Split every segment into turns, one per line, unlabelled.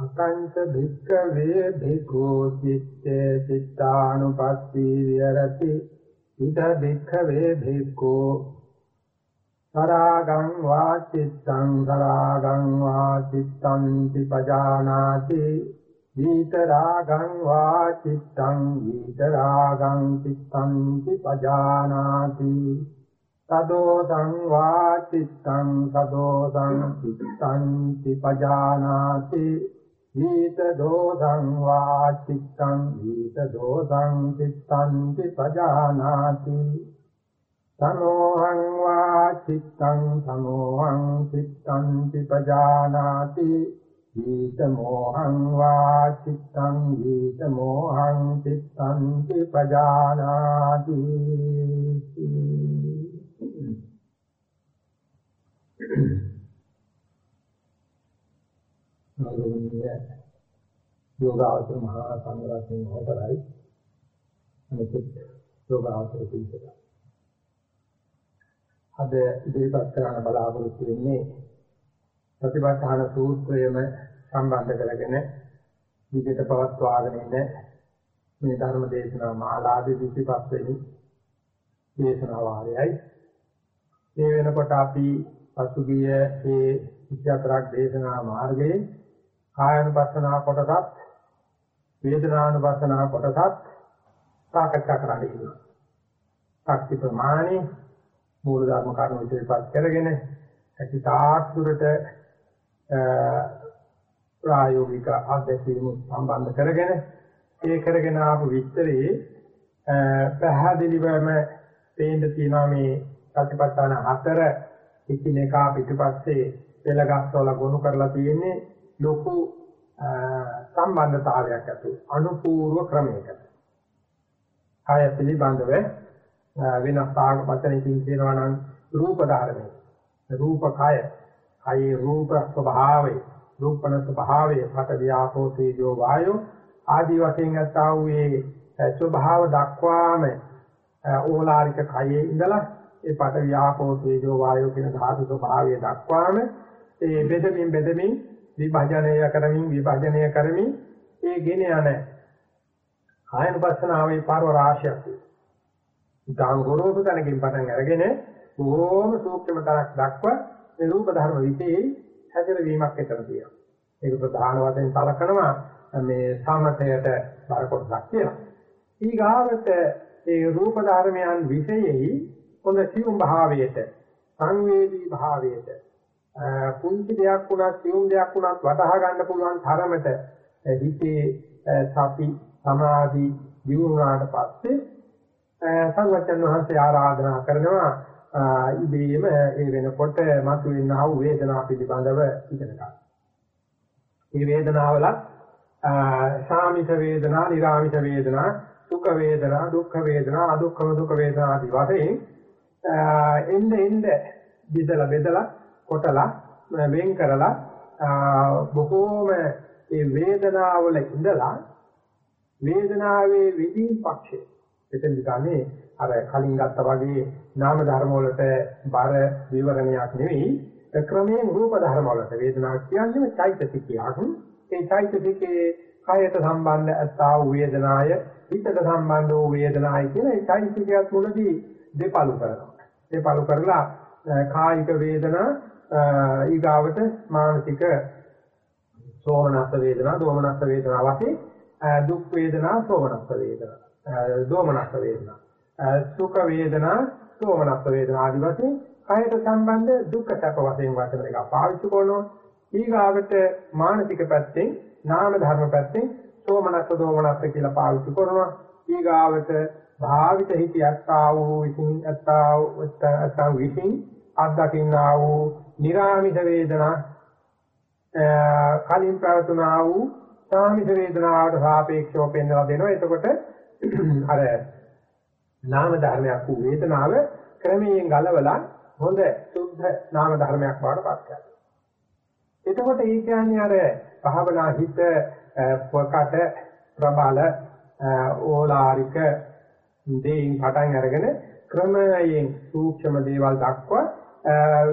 අකංච භික්ඛවේ භික්ඛෝ චිත්තේ චිත්තානුපස්සී විරති ඉද භික්ඛවේ භික්ඛෝ. සරාගං වා චිත්තං සරාගං වා චිත්තං පජානාති. විතරාගං වා චිත්තං විතරාගං චිත්තං පජානාති. සදෝසං වා චිත්තං සදෝසං චිත්තං පජානාති. ඊත දෝසං වා චිත්තං ඊත දෝසං චිත්තං පජානාති සමෝහං වා චිත්තං සමෝහං චිත්තං පජානාති ඊත මෝහං වා චිත්තං ඊත මෝහං චිත්තං පජානාති Thank you. ගෞරවනීය යෝගාවචර මහා සංඝරත්නයේ හොතරයි අනිත් යෝගාවචර පිළිසක. අද ඉදිරිපත් කරන්න බලාපොරොත්තු වෙන්නේ ප්‍රතිපත්තාන සූත්‍රයම සම්බන්ධ කරගෙන විදිහට පවත්වාගෙන ඉන්න මේ ධර්ම දේශනා මාලාවේ 25 වෙනි දේශනා වාරයයි. මේ වෙනකොට අපි පසුගිය මේ 24ක් දේශනා මාර්ගයේ කායනුපස්සනා කොටසත් වේදනානුපස්සනා කොටසත් සාකච්ඡා කරන්න ඉන්නවා. ශක්ති ප්‍රමාණි මූල ධර්ම කරුණු ඉදිරිපත් කරගෙන ඇති තාක්ෂුරට ප්‍රායෝගික අධ්‍යක්ෂීම සම්බන්ධ කරගෙන ඒ කරගෙන ආපු විස්තරේ පැහැදිලිවම පේන්න තියෙනවා මේ සතිපට්ඨාන හතර එකිනෙකා පිටුපස්සේ පෙළගස්සවල ගොනු කරලා තියෙන්නේ ලොකු සම්බන්ධතාවයක් ඇති අනුපූර්ව ක්‍රමයකට. ආය පිළිබඳව වෙනස් ආග වචනකින් කියනවා නම් රූප ධර්මය. රූප කය, කයේ රූප ස්වභාවය, රූපන ස්වභාවය, පට වියාපෝ තේජෝ වායෝ ආදී වශයෙන් ගත්තා වූ මේ ස්වභාව දක්වාම ඕලාරික කයේ ඉඳලා ඒ පට වියාපෝ තේජෝ වායෝ කියන ධාතු ස්වභාවය දක්වාම ඒ බෙදමින් බෙදමින් විභජනය කරමින් විභජනය කරමින් ඒ ගෙන යන කායනුපස්සනාවේ පාරව රාශියක් තියෙනවා. ගොරෝසු තැනකින් පටන් අරගෙන බොහොම සූක්ෂම තරක් දක්වා මේ රූප ධර්ම විශේෂයි හැදෙරවීමක් එතන තියෙනවා. ඒක ප්‍රධාන වශයෙන් සලකනවා මේ සමතයට බර කොටසක් කියලා. ඊගාවට ඒ රූප ධර්මයන් විශේෂයි හොඳ සිවුම් භාවයට සංවේදී භාවයට කුංචි දෙයක් වුණත් සියුම් දෙයක් වුණත් වටහා ගන්න පුළුවන් තරමට හිතේ සති සමාධි දියුණුවාට පස්සේ සංවචන වහන්සේ ආරාධනා කරනවා ඉබේම ඒ වෙනකොට මතුවෙනා වූ වේදනාව පිළිබඳව ඉගෙන ගන්න. මේ වේදනාවල සාමිත වේදනා, නිරාමිත වේදනා, සුඛ වේදනා, දුක්ඛ වේදනා, අදුක්ඛම සුඛ වේදනා ආදී වශයෙන් එන්න එන්න බෙදලා බෙදලා කොටලා වෙන් කරලා බොහෝම ඒ වේදනාවල ඉඳලා වේදනාවේ විදීන් පක්ෂය. එතෙන් දිගන්නේ අර කලින් ගත්තා වගේ නාම ධර්ම වලට බර විවරණයක් නෙවෙයි ක්‍රමයෙන් රූප ධර්ම වලට. වේදනාව කියන්නේ චෛතසිකයක්. ඒ චෛතසිකේ කායයට සම්බන්ධ ඇත්තා වූ වේදනාය හිතට සම්බන්ධ වූ වේදනාය කියන ඒ චෛතසිකයක් මුලදී දෙපළු කරනවා. දෙපළු කරලා කායික වේදනා ඊගාවට මානසික සෝමනස්ස වේදනා, දෝමනස්ස වේදනා වශයෙන් දුක් වේදනා, සෝමනස්ස වේදනා, දෝමනස්ස වේදනා, සුඛ වේදනා, සෝමනස්ස වේදනා ආදී වශයෙන් කයට සම්බන්ධ දුක්ඛ සැප වශයෙන් වචන දෙක පාවිච්චි කරනවා. ඊගාවට මානසික පැත්තෙන්, නාම ධර්ම පැත්තෙන් සෝමනස්ස දෝමනස්ස කියලා පාවිච්චි කරනවා. ඊගාවට භාවිත හිතියත්තා වූ විසින් අත්තා අත්තා විසින් අත්දකින්නා වූ නිරාමිත වේදනා කලින් ප්‍රවතුනා වූ සාමිස වේදනාවට සාපේක්ෂව පෙන්වලා දෙනවා. එතකොට අර නාම ධර්මයක් වූ වේදනාව ක්‍රමයෙන් ගලවලා හොඳ සුද්ධ නාම ධර්මයක් බවට පත් කරනවා. එතකොට ඒ කියන්නේ අර භාවනා හිත ප්‍රකට ප්‍රබල ඕලාරික දෙයින් පටන් අරගෙන ක්‍රමයෙන් සූක්ෂම දේවල් දක්වා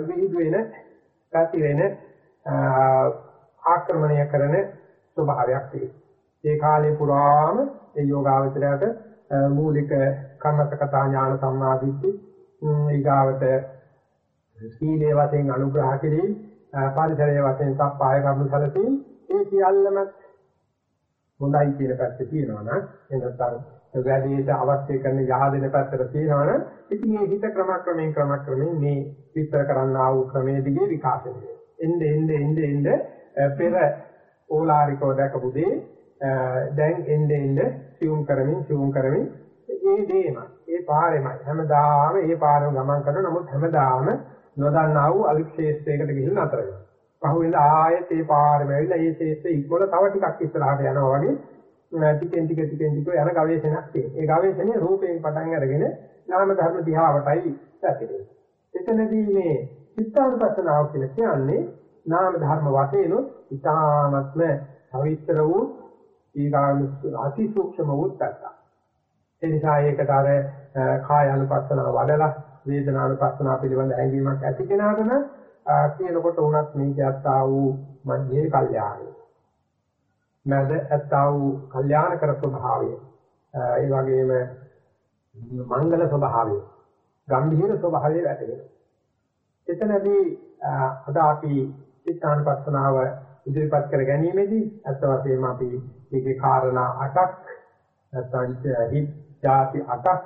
විහිදු වෙන පැති වෙන ආක්‍රමණය කරන ස්වභාවයක් තියෙනවා. ඒ කාලේ පුරාම ඒ යෝගාවචරයට මූලික කර්මසකතා ඥාන සම්මාදිට්ඨි ඊගාවට සීලේ වශයෙන් අනුග්‍රහ කිරීම පරිසරයේ වශයෙන් සප්පාය කරුණු සැලසීම ඒ සියල්ලම හොඳයි කියන පැත්ත තියෙනවා නම් එනතර වැඩේට අවශ්‍ය කරන යහදෙන පැත්තට තියෙනවා නම් ඉතින් මේ හිත ක්‍රමක්‍රමයෙන් ක්‍රමක්‍රමයෙන් මේ විස්තර කරන්න ආ වූ ක්‍රමයේ දිගේ විකාශනය වෙනවා. එnde ende ende ende පෙර ඕලාරිකව දැකපු දේ දැන් එnde ende සියුම් කරමින් සියුම් කරමින් ඒ දේමයි ඒ පාරෙමයි හැමදාම ඒ පාරම ගමන් කරන නමුත් හැමදාම නොදන්නා වූ අවික්ෂේත්‍රයකට ගිහින් නතර වෙනවා. පහුවෙන්ද ආයෙත් ඒ පාරම ඇවිල්ලා ඒ ශේත්‍රය ඉක්මොල තව ටිකක් ඉස්සරහට යනවා වගේ ටිකෙන් ටික ටිකෙන් ටික යන ගවේෂණයක් තියෙනවා. ඒ ගවේෂණය රූපයෙන් පටන් අරගෙන නාම ධර්ම දිහාවටයි පැතිරෙන්නේ. එතනදී මේ චිත්තානුපස්සනාව කියලා කියන්නේ නාම ධර්ම වශයෙන් ඉතාමත්ම පවිත්‍ර වූ ඊගාම අති සූක්ෂම වූ තත්ත්වයක්. ඒ නිසා ඒකට අර කාය අනුපස්සනාව වඩලා වේදනානුපස්සනාව පිළිබඳ හැඟීමක් ඇති කෙනාට නම් කියනකොට උනත් මේක ඇත්තා වූ මධ්‍යේ කල්යාණය. මැද ඇත්තා වූ කල්යාණ කර ස්වභාවය. ඒ වගේම මංගල ස්වභාවය. ගම්භීර ස්වභාවය වැටෙනවා. එතනදී අද අපි චිත්තානුපස්සනාව ඉදිරිපත් කර ගැනීමේදී අත් වශයෙන්ම අපි මේකේ කාරණා 8ක් නැත්නම් හිත් ಜಾති 8ක්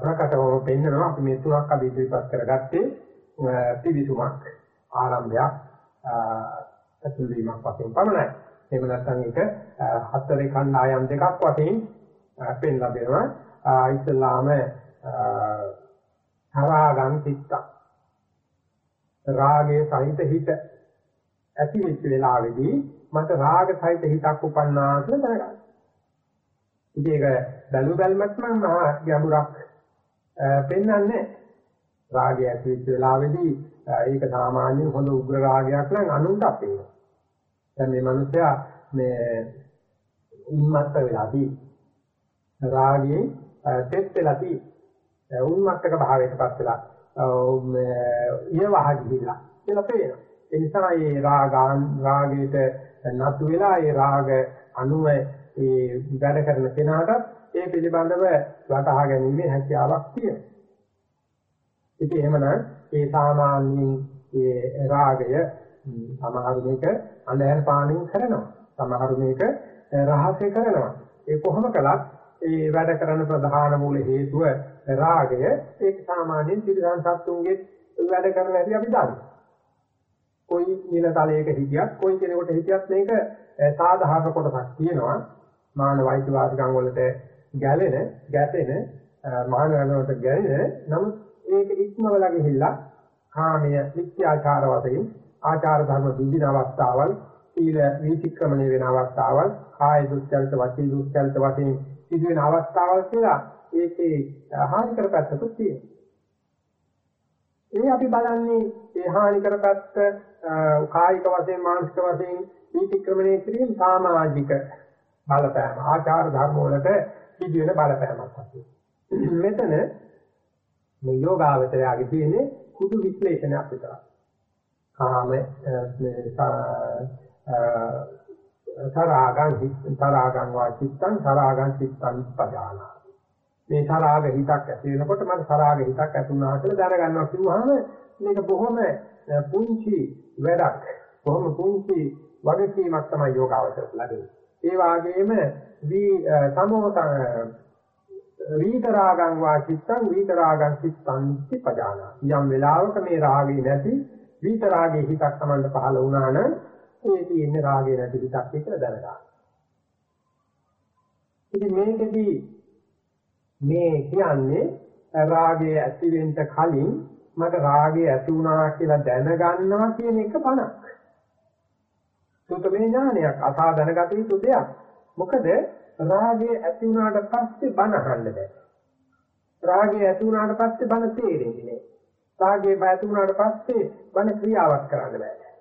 ප්‍රකටවම පෙන්නනවා අපි මේ තුනක් අපි ඉදිරිපත් කරගත්තේ පිවිසුමක් ආරම්භයක් අතුල් වීමක් වශයෙන් පමණයි. එහෙම නැත්නම් ඒක හතරේ කණ්ඩායම් දෙකක් වශයෙන් පෙන්ලා දෙනවා. ඉස්ලාම තරාගම් චිත්ත රාගයේ සහිත හිත ඇති වෙච්ච වෙලාවේදී මට රාග සහිත හිතක් උපන්නා කියලා දැනගන්න. ඉතින් ඒක බැලු බැලමත් නම් මහා ගැඹුරක් පෙන්වන්නේ රාගය ඇති වෙච්ච වෙලාවේදී ඒක සාමාන්‍ය හොඳ උග්‍ර රාගයක් නම් අනුන්ට අපේනවා. දැන් මේ මිනිස්සයා මේ උන්මත්ත වෙලාදී රාගයේ තෙත් වෙලාදී උන්මත්තක භාවයටපත් වෙලා ඊවහ ගිහිලා කියලා පේනවා. ඒ නිසා මේ රාගාන් රාගයට නතු වෙලා ඒ රාග අනුව ඒ වැඩ කරන කෙනාට ඒ පිළිබඳව වටහා ගැනීමේ හැකියාවක් තියෙනවා. ඉතින් එහෙමනම් ඒ සාමාන්‍යයෙන් ඒ රාගය සමහර මේක අඳුර පාණින් කරනවා. සමහර මේක රහස්‍ය කරනවා. ඒ කොහොම කළත් ඒ වැඩ කරන ප්‍රධාන මූල හේතුව රාගය ඒක සාමාන්‍යයෙන් තිරසන් සත්තුන්ගේ වැඩ කරන හැටි අපි දන්නවා. කොයි නිලතලයක හිටියත් කොයි කෙනෙකුට හිටියත් මේක සාධාරණ කොටසක් තියෙනවා. මානවයික වාදිකම් වලට ගැලෙන, ගැටෙන, මානවයන්ට ගැලෙන නමුත් ඒක ඉක්මවලා ගිහිල්ලා කාමීය විත්‍යාචාර වශයෙන් ආචාර ධර්ම දුදින අවස්ථාවල් සීල විචක්‍රමණය වෙන අවස්ථාවල් කාය දුස්චරිත වචී දුස්චරිත වශයෙන් සිදුවෙන අවස්ථාවල් කියලා ඒකේ හානි කරපැත්තකුත් තියෙනවා. ඒ අපි බලන්නේ ඒ හානි කරපැත්ත කායික වශයෙන් මානසික වශයෙන් විචක්‍රමණය කිරීම සමාජික බලපෑම ආචාර ධර්ම වලට සිදුවෙන බලපෑමක් වශයෙන්. මෙතන මේ යෝගාවචරයගේ තියෙන්නේ කුදු විශ්ලේෂණයක් විතරයි. කාම තරාගං තරාගං වාචිත්තං තරාගං චිත්තං පජානා. මේ තරාග හිතක් ඇති වෙනකොට මට තරාග හිතක් ඇති වුණා කියලා දැනගන්නවා කිව්වහම මේක බොහොම පුංචි වැඩක්. බොහොම පුංචි වගකීමක් තමයි යෝගාවචරයට ලැබෙන්නේ. ඒ වාගේම වී සමෝත විතරාගං වා චිත්තං විතරාගං චිත්තං පජානා යම් වෙලාවක මේ රාගේ නැති විතරාගේ හිතක් Tamanට පහළ වුණා නම් ඒ තියෙන්නේ රාගේ නැති හිතක් කියලා දැනගන්න. ඉතින් මේකෙදී මේ කියන්නේ රාගය ඇති වෙන්න කලින් මට රාගය ඇති වුණා කියලා දැනගන්නවා කියන එක පණක්. සුතමේ ඥානයක් අසා දැනගත යුතු දෙයක්. මොකද රාගය ඇති වුණාට පස්සේ බන අහන්න බෑ. රාගය ඇති වුණාට පස්සේ බන තේරෙන්නේ නෑ. රාගය ඇති වුණාට පස්සේ බන ක්‍රියාවක් කරන්න බෑ.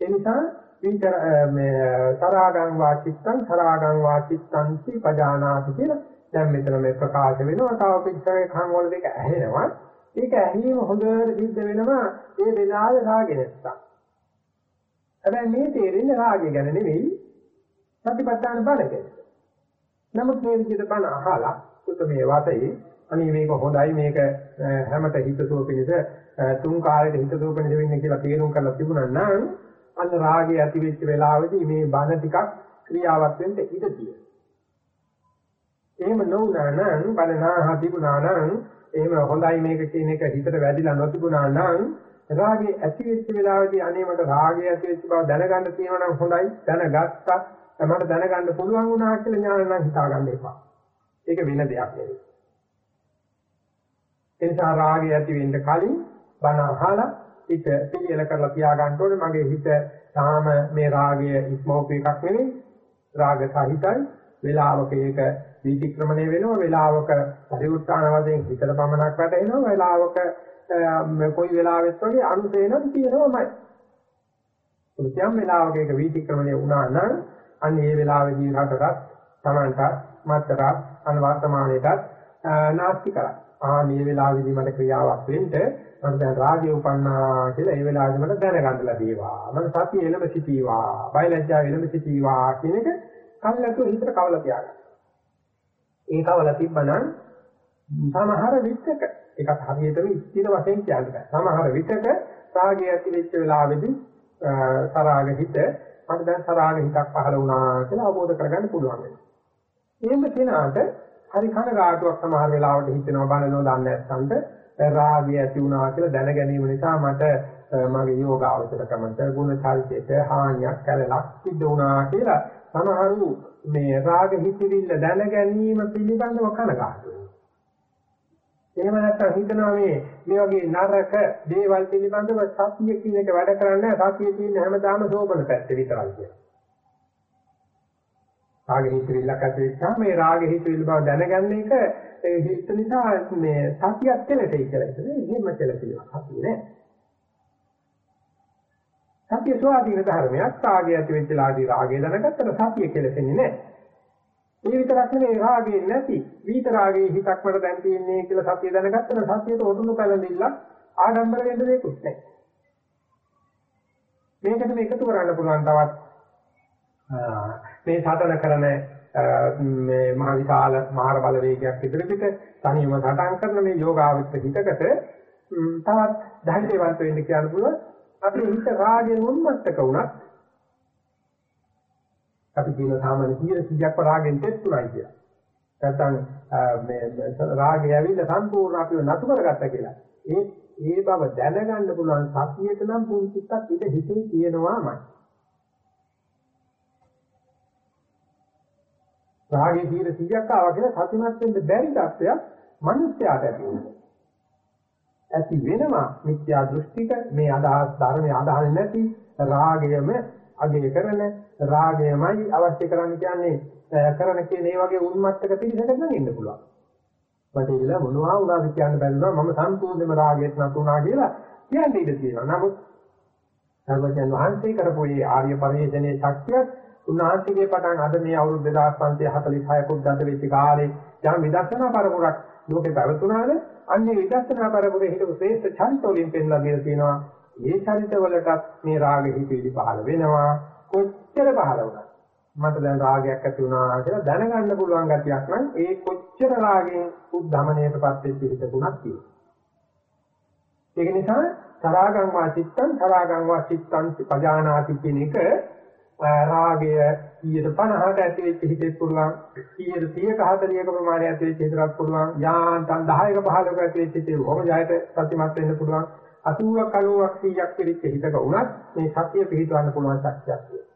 ඒ නිසා විතර මේ තරාගං වාචිත්තං තරාගං වාචිත්තං සි පජානාති කියලා දැන් මෙතන මේ ප්‍රකාශ වෙනවා තව පිටරේ කන් වල දෙක ඇහෙනවා ඒක ඇහිම හොඳට සිද්ධ වෙනවා ඒ වෙලාවේ රාගෙ නැත්තම් හැබැයි මේ තේරෙන්නේ රාගය ගැන නෙවෙයි සතිපට්ඨාන බල ගැන. නමුත් මේ විදිහට බණ අහලා සුතමේ වාතේ අනේ මේක හොඳයි මේක හැමත හිතසුව පිණිස තුන් කාලෙට හිතසුව පිණිස වෙන්නේ කියලා තේරුම් කරලා තිබුණා නම් අන්න රාගය ඇති වෙච්ච වෙලාවේදී මේ බණ ටිකක් ක්‍රියාවත් වෙන්න ඉඩ තියෙනවා. එහෙම නොවුනා නම් බණ නාහ තිබුණා නම් එහෙම හොඳයි මේක කියන එක හිතට වැදිලා නොතිබුණා නම් රාගය ඇති වෙච්ච වෙලාවේදී අනේ මට රාගය ඇති වෙච්ච බව දැනගන්න තියෙනවා නම් හොඳයි දැනගත්තා මට දැනගන්න පුළුවන් වුණා කියලා ඥාන නම් හිතාගන්න එපා. ඒක වෙන දෙයක් නෙවෙයි. ඒ නිසා රාගය ඇති වෙන්න කලින් බණ අහලා හිත පිළියෙල කරලා තියාගන්න ඕනේ මගේ හිත තාම මේ රාගය ඉස්මෝප එකක් නෙවෙයි. රාග සහිතයි වේලාවක ඒක විචක්‍රමණය වෙනවා වේලාවක පරිඋත්සාහන වශයෙන් හිතට පමණක් වැටෙනවා වේලාවක කොයි වෙලාවෙත් වගේ අනුසේනම් තියෙනවමයි. මුත්‍යම් වෙලාවක ඒක වීතික්‍රමණය වුණා නම් අන්න ඒ වෙලාවේදී රටටත් තමන්ට මත්තට අන වර්තමානයේටත් නාස්ති කරා. ආ මේ වෙලාවේදී මට ක්‍රියාවක් වෙන්න මට දැන් රාගය උපන්නා කියලා ඒ වෙලාවේදී මට දැනගන්න ලැබේවා. මට සතිය එළඹ සිටීවා. බයලජ්ජා එළඹ සිටීවා කියන එක කල්ලාතු හිතට කවලා තියාගන්න. ඒ කවලා තිබ්බනම් සමහර විචක ඒකත් හරියටම ස්ථිර වශයෙන් කියන්න බෑ. සමහර විටක රාගය ඇති වෙච්ච වෙලාවේදී සරාග හිත මට දැන් සරාග හිතක් පහළ වුණා කියලා අවබෝධ කරගන්න පුළුවන් වෙනවා. එහෙම කෙනාට හරි කනගාටුවක් සමහර වෙලාවට හිතෙනවා බලනවා දන්නේ නැත්නම්ට රාගය ඇති වුණා කියලා දැන ගැනීම නිසා මට මගේ යෝගාවචරකමට ගුණ චරිතයට හානියක් කළලක් සිද්ධ වුණා කියලා සමහරු මේ රාග හිතවිල්ල දැන ගැනීම පිළිබඳව කනගාටු වෙනවා. එහෙම නැත්නම් හිතනවා මේ මේ වගේ නරක දේවල් පිළිබඳව සතිය කියන එක වැඩ කරන්නේ සතිය තියෙන හැමදාම සෝබන පැත්තේ විතරයි කියලා. රාග හිතවිල්ලක් ඇති වෙච්චාම මේ රාග හිතවිල්ල බව දැනගන්න එක ඒ හිත නිසා මේ සතියක් කෙලෙටයි කියලා හිතන්නේ. එහෙම කෙලෙතිලා සතිය නෑ. සතිය ස්වාධීන ධර්මයක් රාගය ඇති වෙච්ච ලාදී රාගය දැනගත්තට සතිය කෙලෙන්නේ නෑ. ඒ විතරක් නෙවෙයි රාගයෙන් නැති. විත රාගයේ හිතක් වල දැන් තියෙන්නේ කියලා සතිය දැනගත්තම සතියට ඔටුනු පැලඳිල්ල ආඩම්බර වෙන්න දෙයක්වත් නැහැ. මේකට මේ එකතු කරන්න පුළුවන් තවත්. මේ සාධන කරන මේ මහ විශාල මහර බලවේගයක් ඉදිරියට තනියම සටහන් කරන මේ යෝගාවිත හිතකට තවත් ධෛර්යවන්ත වෙන්න කියන්න පුළුවන්. අපි හිත රාගයෙන් උන්මත්තක වුණත් අපි කියන සාමාන්‍ය 100ක් රාගෙන් තෙත්ුණයි කියලා. නැත්තම් මේ රාගය ඇවිල්ලා සම්පූර්ණ අපිව නතු කරගත්තා කියලා. ඒ ඒ බව දැනගන්න පුළුවන් සතියට නම් පුංචිත්තක් ඉත හිතේ තියෙනවාමයි. රාගයේ 100ක් ආවා කියලා සතුටුමත් වෙන්න බැරි තත්ත්වයක් මිනිස්යාට ඇති වෙනවා. ඇති වෙනවා මිත්‍යා දෘෂ්ටික මේ අදහස් ධර්මයේ අදහන්නේ නැති රාගයම අගය කරන රාගයමයි අවශ්‍ය කරන්නේ කියන්නේ කරන කියන මේ වගේ උන්මත්තක පිළිසකට නම් ඉන්න පුළුවන්. මට ඉතලා මොනවා වුණාද කියන්න බැරිනවා මම සම්පූර්ණයෙන්ම රාගයට නතුණා කියලා කියන්න ඉඩ තියෙනවා. නමුත් සර්වජන් වහන්සේ කරපු මේ ආර්ය පරිශ්‍රණයේ ශක්තිය උන්වහන්සේගේ පටන් අද මේ අවුරුදු 2546 කුත් ගත වෙච්ච කාලේ යම් විදර්ශනා පරපුරක් ලෝකේ පැවතුනාද අන්නේ විදර්ශනා පරපුරේ හිටපු ශ්‍රේෂ්ඨ චරිතවලින් පෙන්ලා දීලා තියෙනවා ඒ චරිතවලටත් මේ රාග හිතේලි පහළ වෙනවා කොච්චර පහළ වුණත් මට දැන් රාගයක් ඇති වුණා කියලා දැනගන්න පුළුවන් ගතියක් නම් ඒ කොච්චර රාගෙන් උද්ධමණයටපත් වෙච්ච හිතකුණක් තියෙනවා. ඒක නිසා තරාගං වා චිත්තං තරාගං වා චිත්තං පජානාති කියන එක රාගය 150ට ඇති වෙච්ච හිතෙත් පුළුවන් 130ක 40ක ප්‍රමාණය ඇති වෙච්ච හිතකට පුළුවන් යාන්තම් 10ක 15ක ඇති වෙච්ච හිතේ කොහොම ජයත සත්‍යමත් වෙන්න පුළුවන් 80ක් 90ක් 100ක් පිළිච්ච හිතක වුණත් මේ සතිය පිළිටවන්න පුළුවන් ශක්තියක් තියෙනවා.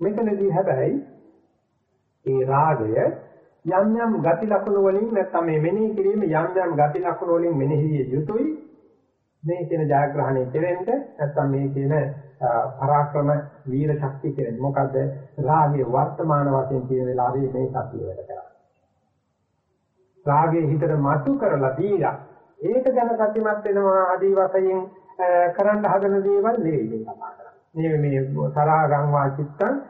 මෙතනදී හැබැයි ඒ රාගය යම් යම් ගති ලක්ෂණ වලින් නැත්නම් මේ මෙනෙහි කිරීම යම් යම් ගති ලක්ෂණ වලින් මෙනෙහි යුතුයි. මේ කියන ජයග්‍රහණය කෙරෙන්න නැත්නම් මේ කියන පරාක්‍රම වීර ශක්තිය කෙරෙන්න. මොකද රාගයේ වර්තමාන වශයෙන් තියෙන වෙලාවේ මේ සතිය වැඩ කරන්නේ රාගයේ හිතට මතු කරලා දීලා ඒක ගැන සතිමත් වෙනවා ආදී වශයෙන් කරන්න හදන දේවල් නෙවෙයි කතා කරන්නේ මේ මේ සරාගං වාචිත්තං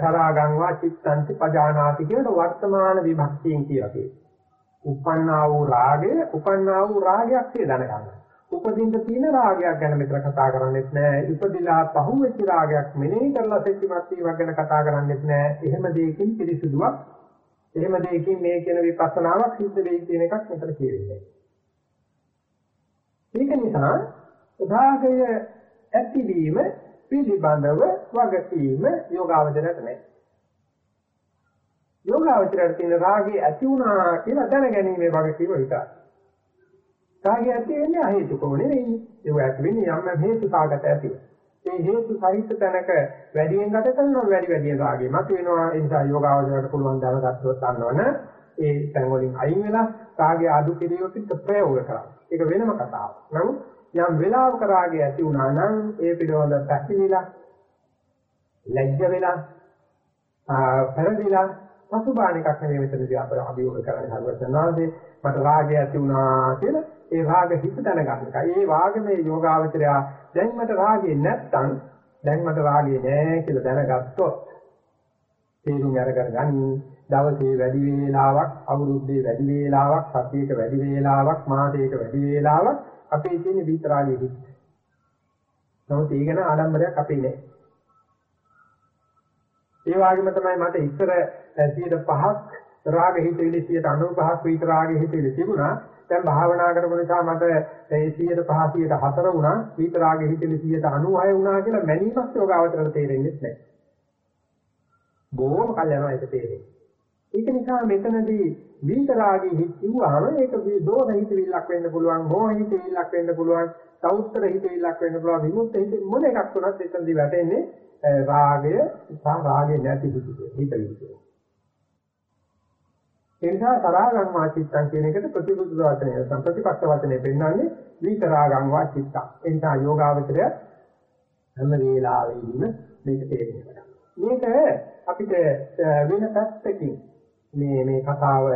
සරාගං වාචිත්තං පජානාති කියන වර්තමාන විභක්තියෙන් කියලා කියනවා උපන්නා වූ රාගය උපන්නා වූ රාගයක් කියලා දැනගන්න. උපදින්න තියෙන රාගයක් ගැන මෙතන කතා කරන්නේත් නෑ. ඉපදිලා පහුවෙච්ච රාගයක් මෙනෙහි කරලා සෙච්චිමත් වීමක් ගැන කතා කරන්නේත් නෑ. එහෙම දෙයකින් පිළිසුදුවක්. එහෙම දෙයකින් මේ කියන විපස්සනාවක් සිද්ධ වෙයි කියන එකක් මෙතන කියවෙන්නේ. ඒක නිසා රාගය ඇතිවීම පිළිබඳව වගකීම යෝගාවචරයට නැහැ. යෝගාවචරයට තියෙන රාගය ඇති වුණා කියලා දැනගැනීමේ වගකීම විතරයි. රාගය ඇති වෙන්නේ අහේතුකව නෙවෙයි. ඒක ඇති වෙන්නේ යම් හේතු සාගත ඇතිව. ඒ හේතු සහිත තැනක වැඩියෙන් ගත කරනවා වැඩි වැඩියෙන් රාගය මත වෙනවා. ඒ නිසා යෝගාවචරයට පුළුවන් දැනගත්තොත් ගන්නවන ඒ තැන් වලින් අයින් වෙලා රාගය අඩු කිරීමකට ප්‍රයෝග කරනවා. ඒක වෙනම කතාවක්. නමුත් යම් වෙලාවක රාගය ඇති වුණා නම් ඒ පිළිබඳව පැකිලිලා ලැජ්ජ වෙලා පෙරදිලා පසුබාණ එකක් නෙවෙයි මෙතනදී අපර අභියෝග කරන්නේ හරුවචනාදී මට රාගය ඇති වුණා කියලා ඒ රාග හිත දැනගන්න එකයි. ඒ වාගමේ යෝගාවචරය දැන් මට රාගය නැත්තම් දැන් මට රාගය නෑ කියලා දැනගත්තොත් තේරුම් අරගෙන ගනි දවසේ වැඩි වේලාවක් අවුරුද්දේ වැඩි වේලාවක් සතියක වැඩි වේලාවක් මාසයක වැඩි වේලාවක් අපේ තියෙන විතරාගයේ හිත. නමුත් ඒක න ආඩම්බරයක් අපේ නෑ. ඒ වගේම තමයි මට ඉස්සර 105ක් රාග හිතවිලි 95ක් විතර රාග හිතවිලි තිබුණා. දැන් භාවනා කරපු නිසා මට ඒ 105 104 වුණා. විතර රාග හිතවිලි 196 වුණා කියලා මැනීමක් යෝගාවතරට තේරෙන්නේ නැහැ. බොහොම කල් යනවා ඒක තේරෙන්නේ. ඒක නිසා මෙතනදී විතරාගී හිත කිව්වහම ඒක දෝෂ හිතවිල්ලක් වෙන්න පුළුවන්, මොහ හිතවිල්ලක් වෙන්න පුළුවන්, සෞත්‍තර හිතවිල්ලක් වෙන්න පුළුවන්, විමුක්ත හිත මොන එකක් වුණත් එතනදී වැටෙන්නේ රාගය සහ රාගය නැති හිතේ හිතවිලි. ඒ නිසා තරාගං වාචිත්තං කියන එකට ප්‍රතිබුද්ධ වචනය සම්ප්‍රතිපක්ෂ වචනේ පෙන්වන්නේ විතරාගං වාචිත්තං. ඒ නිසා යෝගාවචරය හැම වෙලාවෙදීම මේක තේරෙනවා. මේක අපිට වෙන පැත්තකින් මේ මේ කතාව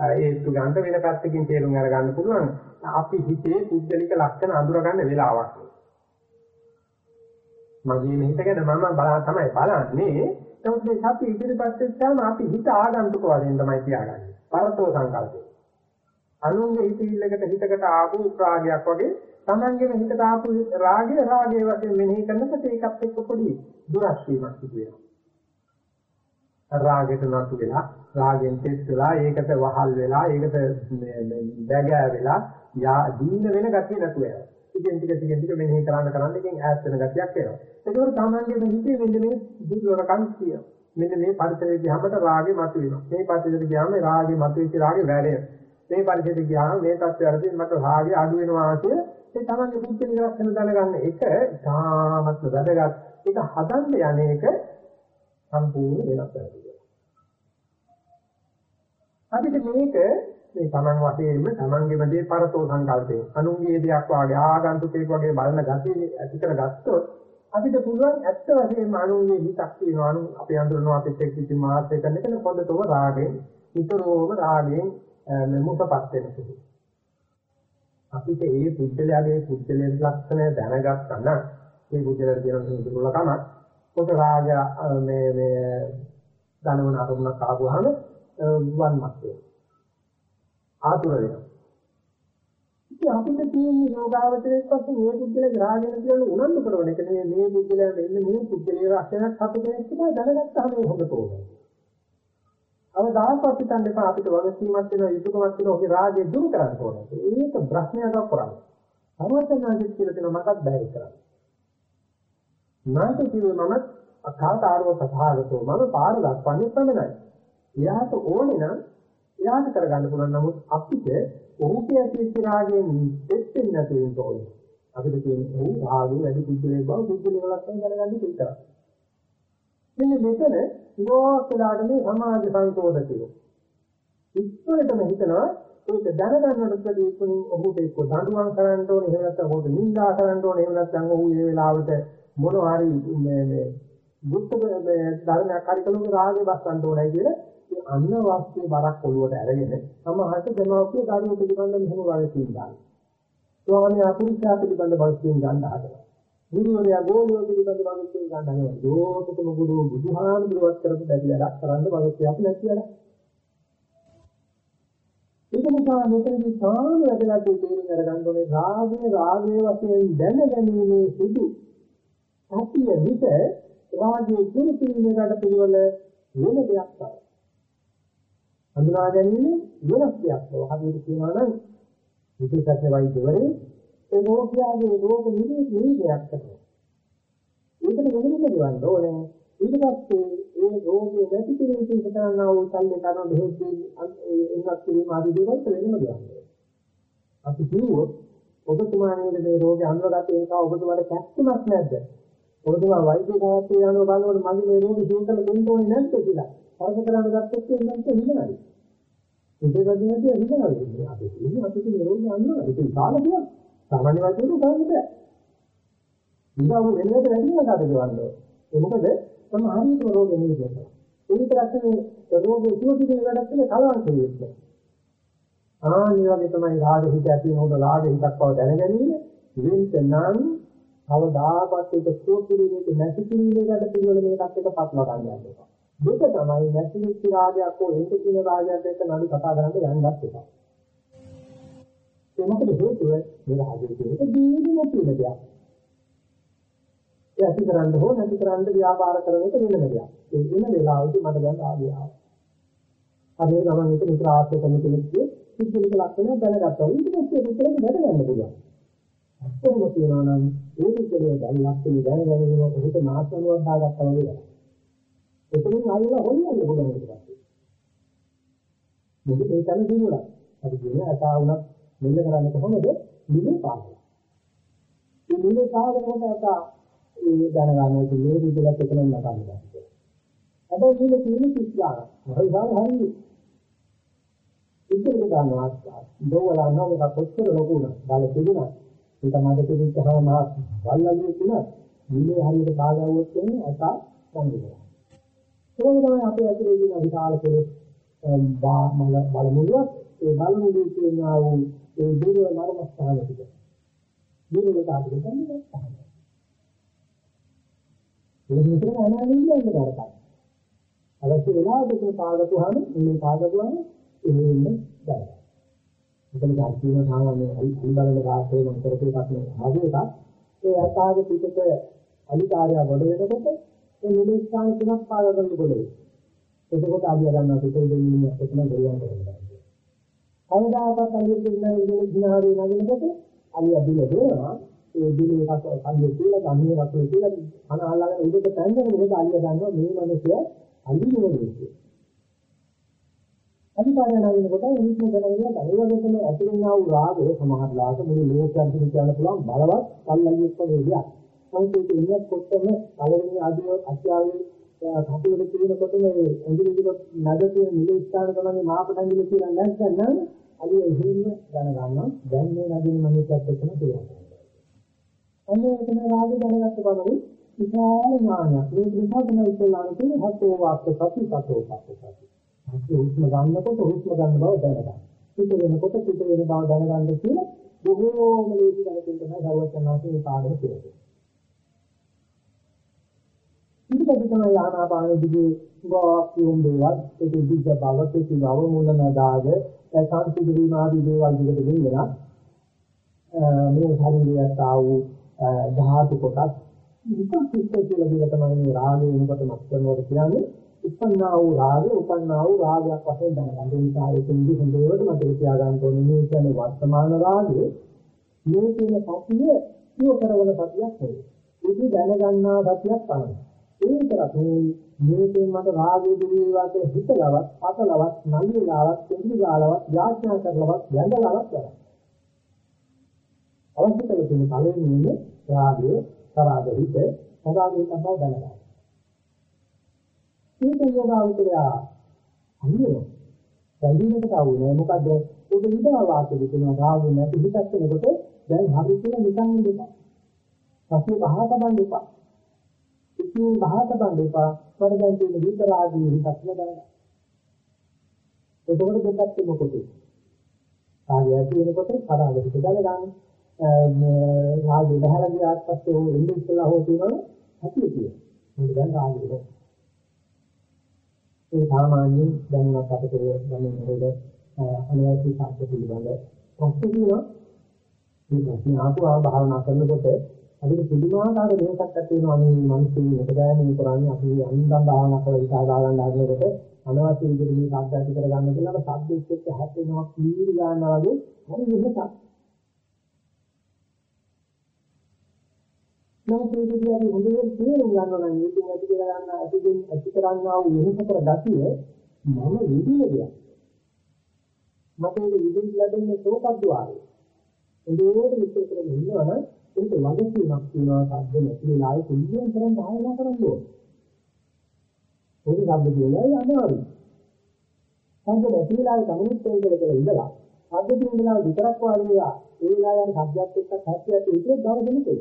ඒත්තු ගන්න වෙන පැත්තකින් තේරුම් අරගන්න පුළුවන්. අපි හිතේ පුද්ගලික ලක්ෂණ අඳුරගන්න වෙලාවක්. මගේ මේ හිත ගැන මම බලා තමයි බලන්නේ. නමුත් මේ සතිය ඉදිරිපත් වෙච්චාම අපි හිත ආගන්තුක වශයෙන් තමයි තියාගන්නේ. පරතෝ සංකල්පය. අනුන්ගේ හිතවිල්ලකට හිතකට ආපු රාගයක් වගේ තමන්ගේම හිතට ආපු රාගය රාගයේ වශයෙන් මෙනෙහි කරනකොට ඒකත් එක්ක පොඩි දුරස් වීමක් සිදු වෙනවා. රාගයට නතු වෙලා රාගෙන් තෙත් වෙලා ඒකට වහල් වෙලා ඒකට බැගෑ වෙලා යා දීන වෙන ගතිය නැතු වෙනවා. ටිකෙන් ටික ටිකෙන් ටික මෙනෙහි කරන්න කරන්න එකෙන් ඈත් වෙන ගතියක් එනවා. ඒකෝර සාමාන්‍යයෙන් හිතේ මෙන්න මේ දුර්වලකම් කියනවා. මෙන්න මේ පරිසරයේ ගියාමට රාගෙ මතුවෙනවා. මේ පරිසරයට ගියාම රාගෙ මතුවෙච්ච රාගෙ වැඩෙනවා. මේ පරිසරයට ගියාම මේ තත්ත්වයටදී මට රාගෙ අඩු වෙනවා කිය ඒ තමයි පුද්ගලික ලක්ෂණ දැනගන්න එක ඉතාමත් වැදගත්. ඒක හදන්න යන්නේ එක සම්පූර්ණ වෙනස් වෙනවා. අපිට මේක මේ Taman වශයෙන්ම Tamanගේම දේ පරතෝ සංකල්පයෙන් අනුන්ගේ දෙයක් වාගේ ආගන්තුකෙක් වගේ බලන ගතිය ඇති කරගත්තොත් අපිට පුළුවන් ඇත්ත වශයෙන්ම අනුන්ගේ හිතක් තියෙනවා. අනු අපේ අඳුරනවා අපිට එක්ක කිසි මාත්‍රය කරන එක පොදතව රාගයෙන් නිතරම රාගයෙන් මුසපත් වෙන සුළු අපිට ඒ පුද්ගලයාගේ පුද්ගලයේ ලක්ෂණ දැනගත්තා නම් මේ පුද්ගලයාට කියන දුර්ලකම කොට රාග මේ මේ ධනවන අරමුණක් ආවම වන්මත් වෙනවා ආතුර වෙනවා. ඉතින් අපිට තියෙන යෝගාවචරයක් වශයෙන් මේ බුද්ධල ග්‍රහණය කියන උනන්දු කරන එක නේ මේ බුද්ධල වෙන්නේ මේ බුද්ධලේ රක්ෂණයක් හතු කෙනෙක් කියලා දැනගත්තාම මේ හොඳ තෝරනවා. අවදාහපත් හිතන්න එපා අපිට වගකීමක් වෙනවා යුතුයකමක් වෙනවා ඔගේ රාජ්‍ය දුරු කරන්න ඕනේ. ඒක ප්‍රශ්නයක් කරන්නේ. සර්වඥාජිත් කියලා දෙන මටත් බැහැ කරන්නේ. නාට කිව්වේ මම අකාතාරව සහාගතෝ මම පාර දක්වන්නේ පමණයි. එයාට ඕනේ නම් එයාට කරගන්න පුළුවන් නමුත් අපිට ඔහුට ඇතිවෙච්ච රාගයෙන් දෙච්චෙන්නේ නැති වෙන්න ඕනේ. අපිට කියන්නේ ඔහු රාගය වැඩි පුදුලේ බව පුදුලේ වලක් දැනගන්න විතරයි. මෙන්න මෙතන ලෝකලාට මේ සමාජ සංශෝධකයෝ ඉස්සරටම හිතනවා ඒක දැනගන්නකොට දීපුණින් ඔහුට එක්ක දඬුවම් කරන්න ඕනේ එහෙම නැත්නම් ඔහුට නිඳා කරන්න ඕනේ එහෙම නැත්නම් ඔහු මේ වෙලාවට මොන හරි මේ මේ බුද්ධ මේ ධර්මයක් හරි කළුගේ රාගේ බස්සන්න ඕනේ කියලා ඒ අන්න වාස්තුවේ බරක් ඔළුවට අරගෙන සමහරට දෙමව්පිය ධර්ම පිළිබඳ මෙහෙම වගේ තියෙනවා. ස්වාමී අපුරුෂයා පිළිබඳ වගේ ගන්න හදනවා. ගුරුවරයා ගෝලියෝ පිළිබඳ වගේ ගන්න හදනවා. යෝතිතම ගුරු බුදුහාමුදුරුවත් කරපු බැරි වැඩක් කරන්න වගේ අපි නැති වැඩක්. ඒක නිසා මෙතනදී සාම වැඩලට තේරුම් අරගන්න ඕනේ රාගයේ රාගයේ වශයෙන් දැනගැනීමේ සුදු සතිය විට රාගයේ දුරු කිරීමකට පිළිවෙල වෙන දෙයක් තමයි. හඳුනා ගැනීම වෙනස් දෙයක්. හරියට කියනවා නම් විශේෂඥ වෛද්‍යවරේ ඒ රෝගියාගේ රෝග නිරීක්ෂණයක් කරනවා. ඒකට වෙනම දෙවන්න ඕනේ. ඊට පස්සේ ඒ රෝගේ නැති කිරීම පිණිස කරනා වූ සල්ලි කරන බෙහෙත් එන්නත් කිරීම ආදී දේවල් වෙනම දෙයක්. අපි කිව්වොත් ඔබතුමා නේද මේ රෝගේ අන්වගත ඒක ඔබතුමාට කැක්කමක් නැද්ද? ඔබතුමා වෛද්‍ය සාහිත්‍ය යනවා බලනකොට මගේ මේ රෝගේ සීතල දෙන්න ඕනේ නැද්ද කියලා. හරක කරන්න ගත්තොත් එන්නත් හිතනවා. ඉතින් ගන්නේ හිතනවා. අපි කියන්නේ අපි මේ රෝගේ අන්වගත ඒක කාලයක්. සාමාන්‍ය වෛද්‍යවරු කරන්නේ බෑ. ඉතින් ඔබ වෙනකට වැඩි වෙනකට ගවන්නේ. ඒ මොකද තම හරියටම රෝගෙ නිවිදෙනවා. ඒ විතරක් නෙවෙයි රෝගේ සුව පිටින වැඩක් තියෙන කලවම් කෙරෙන්නේ. ආනිය වගේ තමයි රාග හිත ඇති වෙනකොට රාග හිතක් බව දැනගැනීම වින්තනම් කවදාකවත් ඒක සුව පිළිවෙලට නැති පිළිවෙලකට පිළිවෙල මේකත් එක පටලවා ගන්න යනවා. දුක තමයි නැති වෙච්ච රාගයක් හෝ ඒක කියන රාගයක් එක්ක නඩු කතා කරන්න යන්නත් එපා. ඒ මොකද හේතුව මේ රාගයේ කියන එක දීර්ඝ තියෙන දෙයක්. ඒ ඇති කරන්න හෝ නැති කරන්න ව්‍යාපාර කරන එක වෙනම දෙයක්. ඒ වෙන වෙලාවදී මට දැන් ආදිය ආවා. අපි ගමන් එක විතර ආශ්‍රය කරන කෙනෙක්ගේ සිද්ධික ලක්ෂණ දැනගත්තා. ඊට පස්සේ විතරක් දැන ගන්න පුළුවන්. අත්‍යවම කියනවා නම් ඒ විදිහේ දැන් ලක්ෂණ දැනගැනීම ඔහුට මාත්‍රණයක් දාගත්තා වගේ. එතනින් ආයෙලා හොයන්න පුළුවන් ඒක. මොකද ඒ තන දිනුලා. අපි කියන්නේ අතා වුණත් මෙල්ල කරන්නේ කොහොමද? නිලේ පානවා. මේ නිලේ පානකොට අතා ඒ දැනගන්න තියෙන්නේ විදිහට එකම නටන්න. හැබැයි මේක තියෙන කිස්ලා. මොකද හරි ඉතින් ගන්නවා දෝවලා නෝක කොච්චර ලොකුද බල තිබුණා ඒක මඩ තිබිච්චහම මහත් වල්ලන්නේ තුන නිලේ හරියට කාගවුවොත් කියන්නේ අත සංගිනවා ඒක තමයි අපේ ඇතුලේ තියෙන විශාල කෙලෙස් බාමල බලමුලුවක් ඒ බලමුලුවේ තියෙනා වූ ඒ දුර මරමස්ථාන ටික දුරට අපිට කියන්නේ ඒක විතර අනාගතයේ ඉන්න කරපන්. අවශ්‍ය වෙලාවට ඒක පාදකුවාම මේ පාදකුවාම එන්නේ දැන්. මෙතන කාර්යන සාමාන්‍ය අනිබලන කාර්යය මම කරපු එකක් නේ. ආදී එකක්. ඒ අතාග පිටක අනිකාර්ය වඩ වෙනකොට ඒ නිදේශාන තුනක් පාද කරන කොට. එතකොට ආදිය ගන්නවා පිටේ දෙන්නේ එතන ගරියන් කරනවා. කවදාකවත් අනිත් දෙන්න ඉගෙන දිනාවේ නැගෙනකොට අලිය දින දෙනවා ඒ දිනේ එකක් කන්නේ කියලා ගන්නේ වගේ කියලා අන අල්ලගෙන උඩට පැනගෙන මොකද අලිය දන්නවා මේ මිනිස්සු අලිනේ නෙවෙයි. අනිකාරය නැගෙනකොට ඉනිස්ම කරගෙන ඒ වගේ තමයි ඇතිවෙනා වූ රාගය සමහර ලාක මුළු ලෝකයන් තුල කියන්න පුළුවන් බලවත් පල්ලලියක් වගේ දෙයක්. සංකේත ඉන්නේ කොටම පළවෙනි ආදී අත්‍යාවේ කටයුතු කියනකොට මේ ඇඟිලි නඩ තියෙන නිල ස්ථාන තමයි මාපටංගිල කියලා නැත්නම් අලිය එහෙම දැනගන්නවා දැන් මේ නදින මිනිස්සුත් එක්කම කියනවා. අන්න එතන රාගය දැනගත්ත බවයි විශාල ඥානයක්. මේ නිසා තමයි ඉස්සලාම කියන්නේ හතෝ වාක්ක සති සතෝ පස්ස සති. අපි හුස්ම ගන්නකොට හුස්ම ගන්න බව දැනගන්න. පිට වෙනකොට පිට වෙන බව දැනගන්න කියලා බොහෝම ලේසි දැනකින් තමයි සර්වඥාන්සේ මේ පාඩම කියන්නේ. ඊට පස්සේ තමයි ආනාපානෙ දිගේ වාක්‍යුම් දේවල් ඒක දිග්ග බවක් ඒක නව මූලන දාග සංසිද්ධ වීම ආදී දේවල් දිගට ගෙනියලා මේ ශරීරයට ආ වූ ධාතු කොටස් විපස්සිත කියලා කියන තමයි මේ රාගය වෙනකොට මත්කරනකොට කියන්නේ උපන්නා වූ රාගය උපන්නා වූ රාගයක් වශයෙන් දැනගන්න. ඒ නිසා ඒක නිදි හොඳට මතක තියාගන්න ඕනේ මේ කියන්නේ වර්තමාන රාගය මේ කියන සතිය සිය කරවන සතියක් නෙවෙයි. ඒක දැනගන්නා සතියක් තමයි. ඒ විතරක් නෙවෙයි මේකෙන් මට රාගයේ දුරේවත් හිතලවත් අතලවත් නලියලවත් කෙඳිලාවත් යාඥා කරලවත් යඳලවත් කරා. අවශ්‍ය කරන පළවෙනිම රාගය, තරාග හිත, සදාගේ තමයි දැනගන්න. මේක යෝගාවචරය අනියෝ බැඳීමකට ආවුනේ මොකද
ඒක විදා වාක්‍යෙ කියන රාගය නැති හිතක් වෙනකොට දැන් හරි කියලා නිකන් ඉඳපන්. පස්සේ බහත බඳ එපා. ඉතින් බහත බඳ එපා. වරදන් කියන විතරාදී හිතක් නේද? එතකොට දෙකක් මොකද? රාගය ඇති වෙනකොට කරාග හිත දැනගන්න. රාගය බහලා ගියාට පස්සේ ਉਹ ඉන්නේ ඉස්සලා හෝ තියෙනවා ඇති කියන. මොකද දැන් රාගය නෝ. ඒ සාමාන්‍යයෙන් දැනගත් අපිට දැනෙන මොකද අනවශ්‍ය සාධක පිළිබඳ ප්‍රශ්න තියෙනවා. මේ ප්‍රශ්න ආපුවා භාවනා කරනකොට අපිට පුදුමාකාර දෙයක් ඇති වෙනවා මේ මිනිස්සු මොකද මේ කරන්නේ අපි අනින්දම් භාවනා කරලා ඉස්සරහ ගන්න හදනකොට අනවශ්‍ය විදිහට මේ ශබ්ද ඇති කරගන්න කියලා ශබ්දෙත් එක්ක හැප්පෙනවා කීරි ගන්නවා වගේ හරි වෙහසක්. නමුත් මේ විදිහට අපි හොඳට තේරුම් ගන්නවා නම් මේකෙන් ඇති කර ගන්න ඇතිකින් ඇති කරන්නා වූ වෙහස කර ගැතිය මම විදිහේ මට ඒක විදිහට ලැබෙන්නේ සෝපද්වාරය. ඒකෝට විස්තර කරගෙන ඉන්නවනම් ඒක වගකීමක් තියෙනවා සද්ද නැති වෙලාවේ කුලියෙන් කරන් භාවනා කරන්න ඕනේ. ඒක සද්ද කියලායි අමාරුයි. සද්ද නැති වෙලාවේ කමුනිත් කියලා කියලා ඉඳලා සද්ද තියෙන වෙලාව විතරක් වාඩි වෙලා ඒ වෙලාවෙන් සද්දයක් එක්ක හැප්පියට ඉතින් දවස් දෙකේ.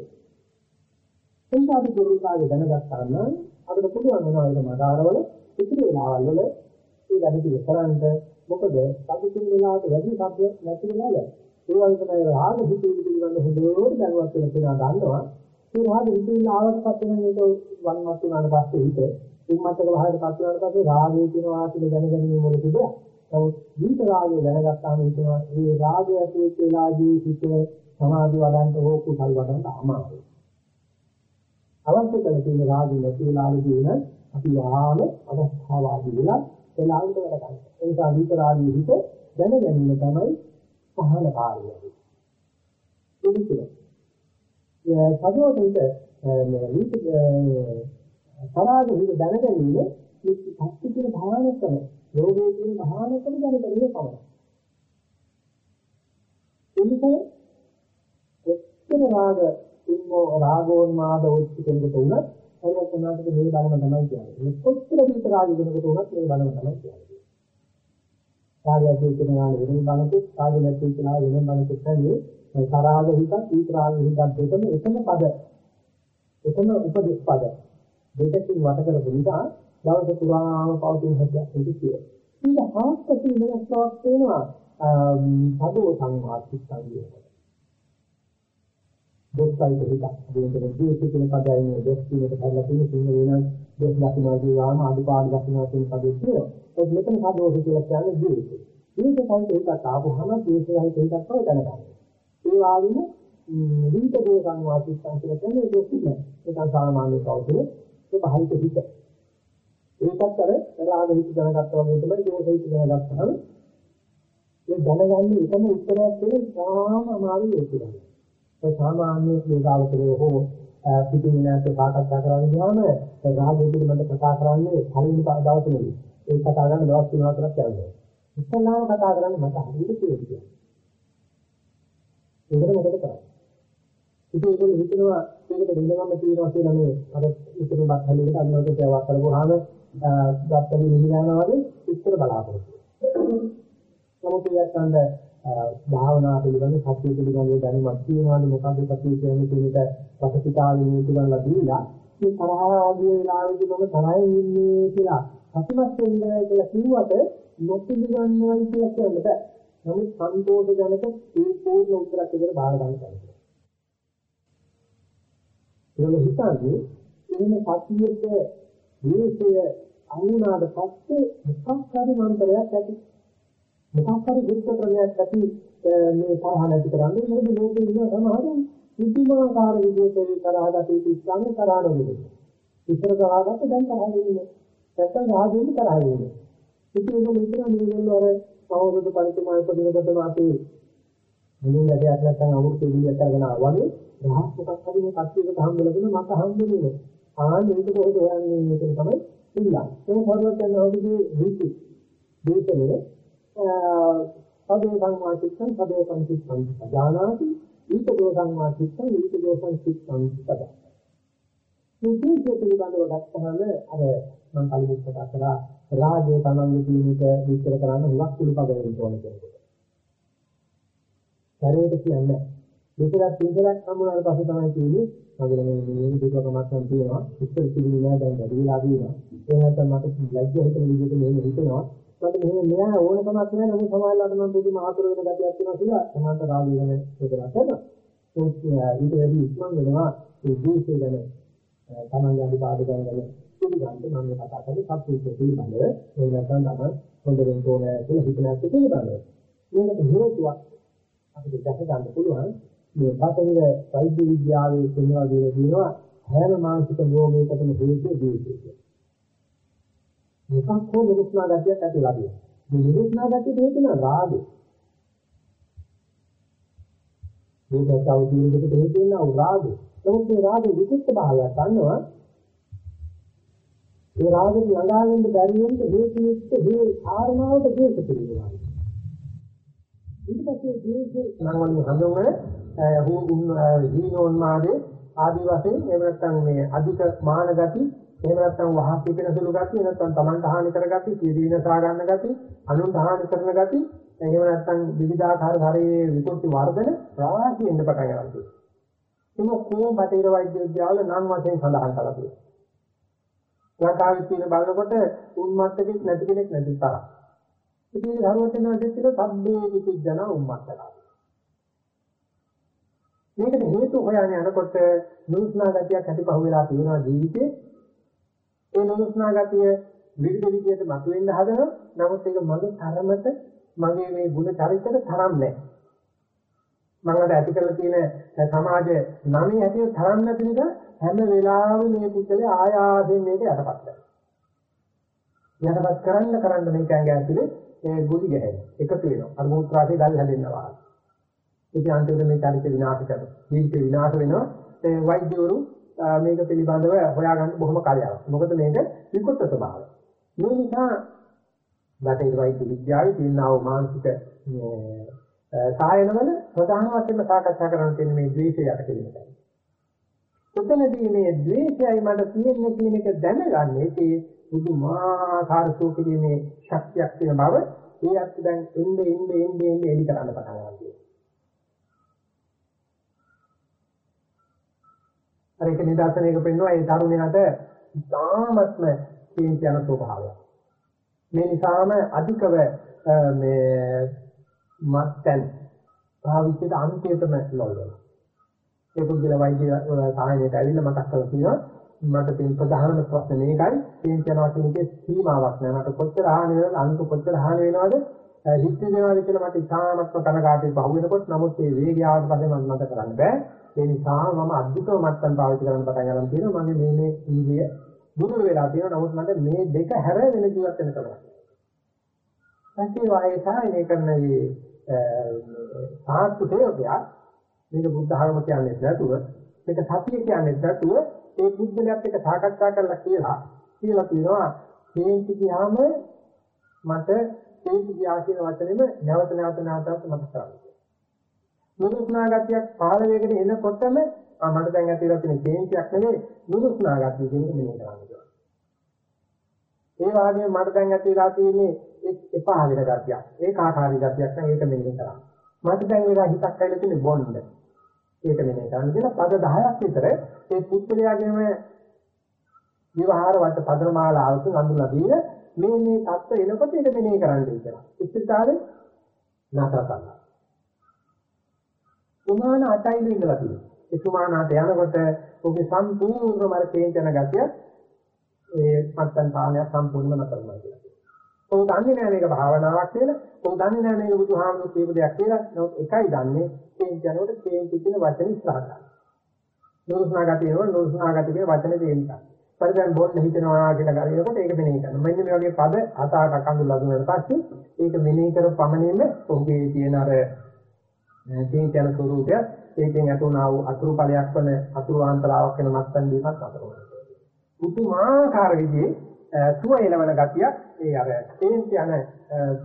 එතන අපි ගුරුකාරය දැනගත්තා නම් අපිට පුළුවන් වෙනවා ඒක මඩාරවල ඉතිරි වෙලාවල් වල ඒ වැඩි දිග කරන්ට මොකද සද්ද තියෙන වෙලාවට වැඩි සද්ද නැති වෙනවා. ඒ වගේ තමයි රාග හිතේ පිළිබඳ හොඳට දැනුවත් වෙන කෙනා දන්නවා. ඒ රාග හිතේ ආවට පස්සේ මේක වන්වත් වුණාට පස්සේ හිත උම්මත්තක භාවයට පත් වුණාට පස්සේ රාගය කියනවා කියලා දැනගැනීම වල තිබුණා. නමුත් දීත රාගය දැනගත්තාම හිතනවා මේ රාගය ඇති වෙච්ච වෙලාවේදී හිත සමාධි වඩන්න හෝ කුසල් වඩන්න අමාරුයි. අවශ්‍ය කරන තියෙන රාගය නැති වෙලාවේදී වෙන අපි වාම අවස්ථාවාදී වෙලා එලාවට වැඩ ගන්නවා. ඒ නිසා දීත රාගය හිත දැනගැනීම තමයි පහළ කාර්යය. ඒක තමයි. සදෝදිත මේ තරාග හිත දැනගැනීම මේ සත්‍ය කියන භාවනකම යෝගයේ කියන භාවනකම දැනගැනීම පමණයි. එනිසා එක්කම රාග ඉන්නෝ රාගෝන්මාද උච්ච කෙනෙකුට උනත් හරියට නැත්නම් මේ බලම තමයි කියන්නේ. මේ කොච්චර විතර රාග දෙනකොට උනත් මේ බලම තමයි කියන්නේ. රාගය කියන නාල වෙන බලකුත් රාගය නැති කියන වෙන බලකුත් තමයි මේ තරාග හිතත් ඊතරාග හිතත් දෙකම එකම පද. එකම උපදේශ පද. දෙකකින් වට කරපු නිසා දවස පුරාම පවතින හැටියක් ඒක කියනවා. ඊට හාස්පසින් වෙනස්වක් වෙනවා සදෝ සංවාදිත සංයෝගය. දෙස්සයි දෙක දෙන්නේ ජීවිත කියන පදයෙන් දෙස් කියනට බලලා තියෙන සිංහ වෙන දෙස් ලක්ෂණ කියවාම අදුපාඩු ලක්ෂණ කියන පදේ කියනවා. ඒක මෙතන සදෝෂ කියලා කියන්නේ ජීවිතය. ජීවිතයයි ඒකත් ආපුහම ජීවිතයයි ඒකත් තමයි දැනගන්න. ඒ වගේම විවිධ දේ සංවාදිත සංකේත කියන්නේ ඒක නෙමෙයි. ඒක සාමාන්‍ය කවුරුද? ඒක බාහිර හිත. ඒකත් අර රාග හිත දැනගත්තා වගේ තමයි දෝෂ හිත දැනගත්තාම ඒ දැනගන්නේ එකම උත්තරයක් දෙන්නේ සාම අමාරු ඒකයි. ඒ සාමාන්‍ය යෝගාවචරයේ හෝ පිටින් නැත් සාකච්ඡා කරන්න ගියාම රාග පිළිබඳ කතා කරන්නේ කලින් දවසේදී ඒ කතා කරන දවස් තුන හතරක් යනවා. ඉස්සෙල්ලාම කතා කරන්නේ මට හරියට තේරෙන්නේ. ඒකට මොකද කරන්නේ? ඉතින් ඒගොල්ලෝ හිතනවා මේකට දෙන්නම තියෙනවා කියලා මේ අර ඉතින් බත් හැලෙකට අනුවට සේවා කරගොහාම ගත්තලි නිහිරනවා වගේ ඉස්සර බලාපොරොත්තු. නමුත් යත්තන්ද භාවනා පිළිබඳ සත්‍ය පිළිබඳ දැනුමක් තියෙනවාද මොකද්ද සත්‍ය කියන්නේ කියන එක පසුපිටාවේ නීතිගල්ලා දීලා මේ තරහාගේ වෙලාවෙදි මම තරහින් ඉන්නේ කියලා සතුටක් වෙන්නේ කියලා කිව්වට නොපිළිගන්නවයි කියලා කියන්න බෑ. නමුත් සන්තෝෂජනක ඒ පූර්ණ උත්තරයක් විදිහට බාර ගන්න බැහැ. ඒක හිතන්නේ එහෙම සතියෙක විශේෂය අනුනාද පස්සේ මොකක් හරි මන්ත්‍රයක් ඇති මොකක් හරි දුක්ඛ ප්‍රණයක් ඇති මේ තරහ නැති කරන්නේ. මොකද ලෝකේ ඉන්න සමහරු විදුමාකාර විදිහට තරහගත යුතු ඉස්ලාම තරහ නෙවෙයි ඉස්සර තරහගත්ත දැන් තරහ වෙන්නේ. නැත්තම් රාජ්‍යෙම තරහ වෙන්නේ. ඉතින් ඒක මෙතන මේගොල්ලෝ අර අවුරුදු පරිතුමා ඉපදිනකොටම අපි මුලින් වැඩයක් නැත්නම් අවුරුදු 20ක් කරගෙන ආවා වගේ රහස් මොකක් හරි මේ කට්ටියකට හම්බෙලා මට හම්බෙන්නේ ආ මේක කොහෙද හොයන්නේ මේක තමයි ඉල්ලන්නේ. ඒ පොරවත් යන හොදේ රීති දේශනේ සදේ සංවාචිත්තං සදේ සංචිත්තං ජානාති ඊට දෝ සංවාචිත්තං ඊට දෝ සංචිත්තං පද මේ දේශේ පිළිබඳව ගත්තහම අර මම කලින් කතා කරා රාජ්‍ය තමන්ගේ ජීවිත විස්තර කරන්න හුඟක් කුළු පදවලින් ඕන කියලා. ශරීරයට කියන්නේ දෙකක් තුනක් සම්මුණාට පස්සේ තමයි කියන්නේ මගේ මේ මේ දුකකමක් නම් තියෙනවා. ඉස්සර තිබුණේ නෑ දැන් වැඩිලා තියෙනවා. ඒ නැත්නම් මට ලැජ්ජා හිතෙන විදිහට මේ හිතෙනවා. මට මෙහෙම මෙයා ඕනකමක් නෑ නමුත් සමාජලාට මම පුදුම ආතුර වෙන ගතියක් තියෙනවා කියලා සමාන්තර රාගය ගැන ඒක කරනවා. ඒක ඊට වැඩි ඉක්මන් වෙනවා ඒ දීසේ ගැන තමන්ගේ අනිපාද ගැන පිළිගන්න මම කතා කරන්නේ සත්‍යයේ පිළිබඳව. ඒ නැත්නම් තමයි හොඳ වෙන්න ඕනේ කියලා හිතනත් පිළිබඳව. මේකට හේතුවක් අපිට දැක ගන්න පුළුවන්. මේ බටහිර වෛද්‍ය විද්‍යාවේ කියනවා කියනවා හැම මානසික රෝගයකටම හේතුව දීර්ඝය. මොකක් හෝ නිරුස්නා ගතියක් ඇතිලා තියෙනවා. මේ නිරුස්නා ගතිය හේතුන රාගය. මේක කවුරුදෙකට හේතුන රාගය. නමුත් මේ රාගයේ විකෘත භාවය ගන්නවා ඒ රාගෙන් ළඟා වෙන්න බැරි වෙන්න හේතු යුක්ත මේ කාරණාවට දේශ පිළිගන්නවා. ඊට පස්සේ දේශ නම් වලින් හඳුන්වන්නේ හු හීනෝන්මාදේ ආදි වශයෙන් එහෙම නැත්නම් මේ අධික මාන ගති එහෙම නැත්නම් වහ පිටින සුළු ගති නැත්නම් Taman හානි කර ගති සීදීන සා ගන්න ගති අනුන් හානි කරන ගති එහෙම නැත්නම් විවිධාකාර ශරීරයේ විකෘති වර්ධන රාශි වෙන්න පටන් ගන්නවා. ඒක කොහොම බටේර වෛද්‍ය විද්‍යාවල නම් වශයෙන් සඳහන් කරලා තියෙනවා. ලංකාවේ තියෙන බලනකොට උන්මත්තකෙක් නැති කෙනෙක් නැති තරම්. ඉතින් හරුවතන දෙච්චිල සබ්බේ විචිජන උම්මත්තලා. මේකට හේතු හොයන්න යනකොට නුස්නා ගතියක් ඇතිපහුව වෙලා තියෙනවා ජීවිතේ. ඒ නුස්නා ගතිය විවිධ විදිහට මතුවෙන්න හදනවා. නමුත් ඒක මගේ තරමට මගේ මේ ගුණ චරිතයට තරම් නැහැ. මම අද ඇති කරලා තියෙන සමාජ නමේ හැටියට තරම් නැති නිසා හැම වෙලාවෙම මේ පුද්ගලයා ආයාසයෙන් මේක යටපත් කරනවා. යටපත් කරන්න කරන්න මේක ඇඟ ඇතුලේ ඒ ගුලි ගැහෙනවා. එකතු වෙනවා. අර මුත්‍රාසේ ගල් හැදෙනවා. ඒක අන්තිමට මේ චරිත විනාශ කරනවා. ජීවිත විනාශ වෙනවා. ඒ වෛද්‍යවරු මේක පිළිබඳව හොයාගන්න බොහොම කලියක්. මොකද මේක විකෘත ස්වභාවය. මේ නිසා බටහිර වෛද්‍ය විද්‍යාවේ තියෙනා මානසික සායනවල ප්‍රධාන වශයෙන්ම සාකච්ඡා කරන්න තියෙන මේ ද්වේෂය යට කිරීමයි. එතනදී මේ ද්වේෂයයි මට තියෙන්නේ කියන එක දැනගන්න ඒකේ පුදුමාකාර සූකීමේ ශක්තියක් තියෙන බව ඒ අත් දැන් එන්නේ එන්නේ එන්නේ එන්නේ එලි කරන්න පටන් ගන්නවා. අර ඒක නිදර්ශනයක පෙන්වනවා ඒ තරුණයාට ඉතාමත්ම කේන්ති යන ස්වභාවයක්. මේ නිසාම අධිකව මේ මත්යන් භාවිතයට අන්තිමටම ලොල් වෙනවා. ඒ පුද්ගල වෛද්‍ය සායනයට ඇවිල්ලා මතක් කරලා තියෙනවා මට තියෙන ප්‍රධානම ප්‍රශ්නේ මේකයි කේන්ති යනවා කියන එකේ සීමාවක් නෑ. මට කොච්චර හානි වෙනවද අනුක කොච්චර හානි වෙනවද හිත දෙනවාද කියලා මට ඉතාමත්ම කනගාටුයි පහු වෙනකොට නමුත් මේ වේගය ආවට පස්සේ මම මත කරන්න බෑ. ඒ නිසා මම අද්භූතව මත්තන් පාවිච්චි කරන්න පටන් ගන්න තියෙනවා. මගේ මේ මේ ඉන්ද්‍රිය දුර්වල වෙලා තියෙනවා. නමුත් මට මේ දෙක හැර වෙන ජීවත් වෙන්න තමයි. පැති වායසායනේ කරන මේ සාත්තු තේරෝපියා මේක බුද්ධ ධර්ම කියන්නේ නැතුව මේක සතිය කියන්නේ නැතුව ඒ බුද්ධලයක් එක්ක සාකච්ඡා කරලා කියලා කියලා තියෙනවා හේන්ති ගියාම මට හේන්ති ගියා කියන වචනේම නැවත නැවත නැවතත් මතක් කරගන්න. නුරුස්නා ගතියක් පහළ වේගෙන එනකොටම ආ මට දැන් ඇතිලා තියෙන හේන්තියක් නෙවෙයි නුරුස්නා ගතිය කියන එක මෙහෙම කරන්නේ. ඒ වගේම මට දැන් ඇතිලා තියෙන්නේ එපා වෙන ගතියක්. ඒකාකාරී ගතියක් නම් ඒක මෙහෙම කරා. මට දැන් වෙලා හිතක් ඇවිල්ලා තියෙන්නේ බොන්න. ඒක මෙහෙම කරන්න කියලා පද 10ක් විතර ඒ පුත්‍රයාගේම විවහාර වට පදමාලාවකින් අඳුනලා දීලා මේ මේ தත්ත්ව එනකොට ඒක මෙහෙම කරන්න කියලා. ඉස්තිතාලේ නාටක කරනවා. සුමාන අටයිලු ඉඳලා තියෙනවා. ඒ සුමානාට යනකොට ඔබේ සම්පූර්ණ මර තේජන ගතිය ඒ පත්තන් පාලනය සම්පූර්ණම කරනවා කියලා. ඔව් දන්නේ නැහැ මේක භාවනාවක් කියලා. ඔව් දන්නේ නැහැ මේක බුදුහාමුදුරු කියපු දෙයක් කියලා. නමුත් එකයි දන්නේ තේජනකොට තේජ කියන වචන ඉස්සරහට. නුරුස්නා ගතිය නෝ නුරුස්නා ගතිය කියන වචනේ තේන්නා. පරිදන් බොන්න හිතනවා කියලා කරේකොට ඒක මෙනෙහි කරනවා. මෙන්න මේ වගේ පද අත අටක් අඳුල්ලා දුන්නාට පස්සේ ඒක මෙනෙහි කර පමණින්ම ඔහුගේ තියෙන අර තේජන ස්වરૂපය ඒකෙන් ඇතුණා වූ අතුරු ඵලයක් වන අතුරු ආන්තරාවක් වෙන මත්තන් දීපත් අතර වෙනවා. පුදුමාකාර විදිහේ සුව එළවන ගතියක් ඒ අර තේන්ති යන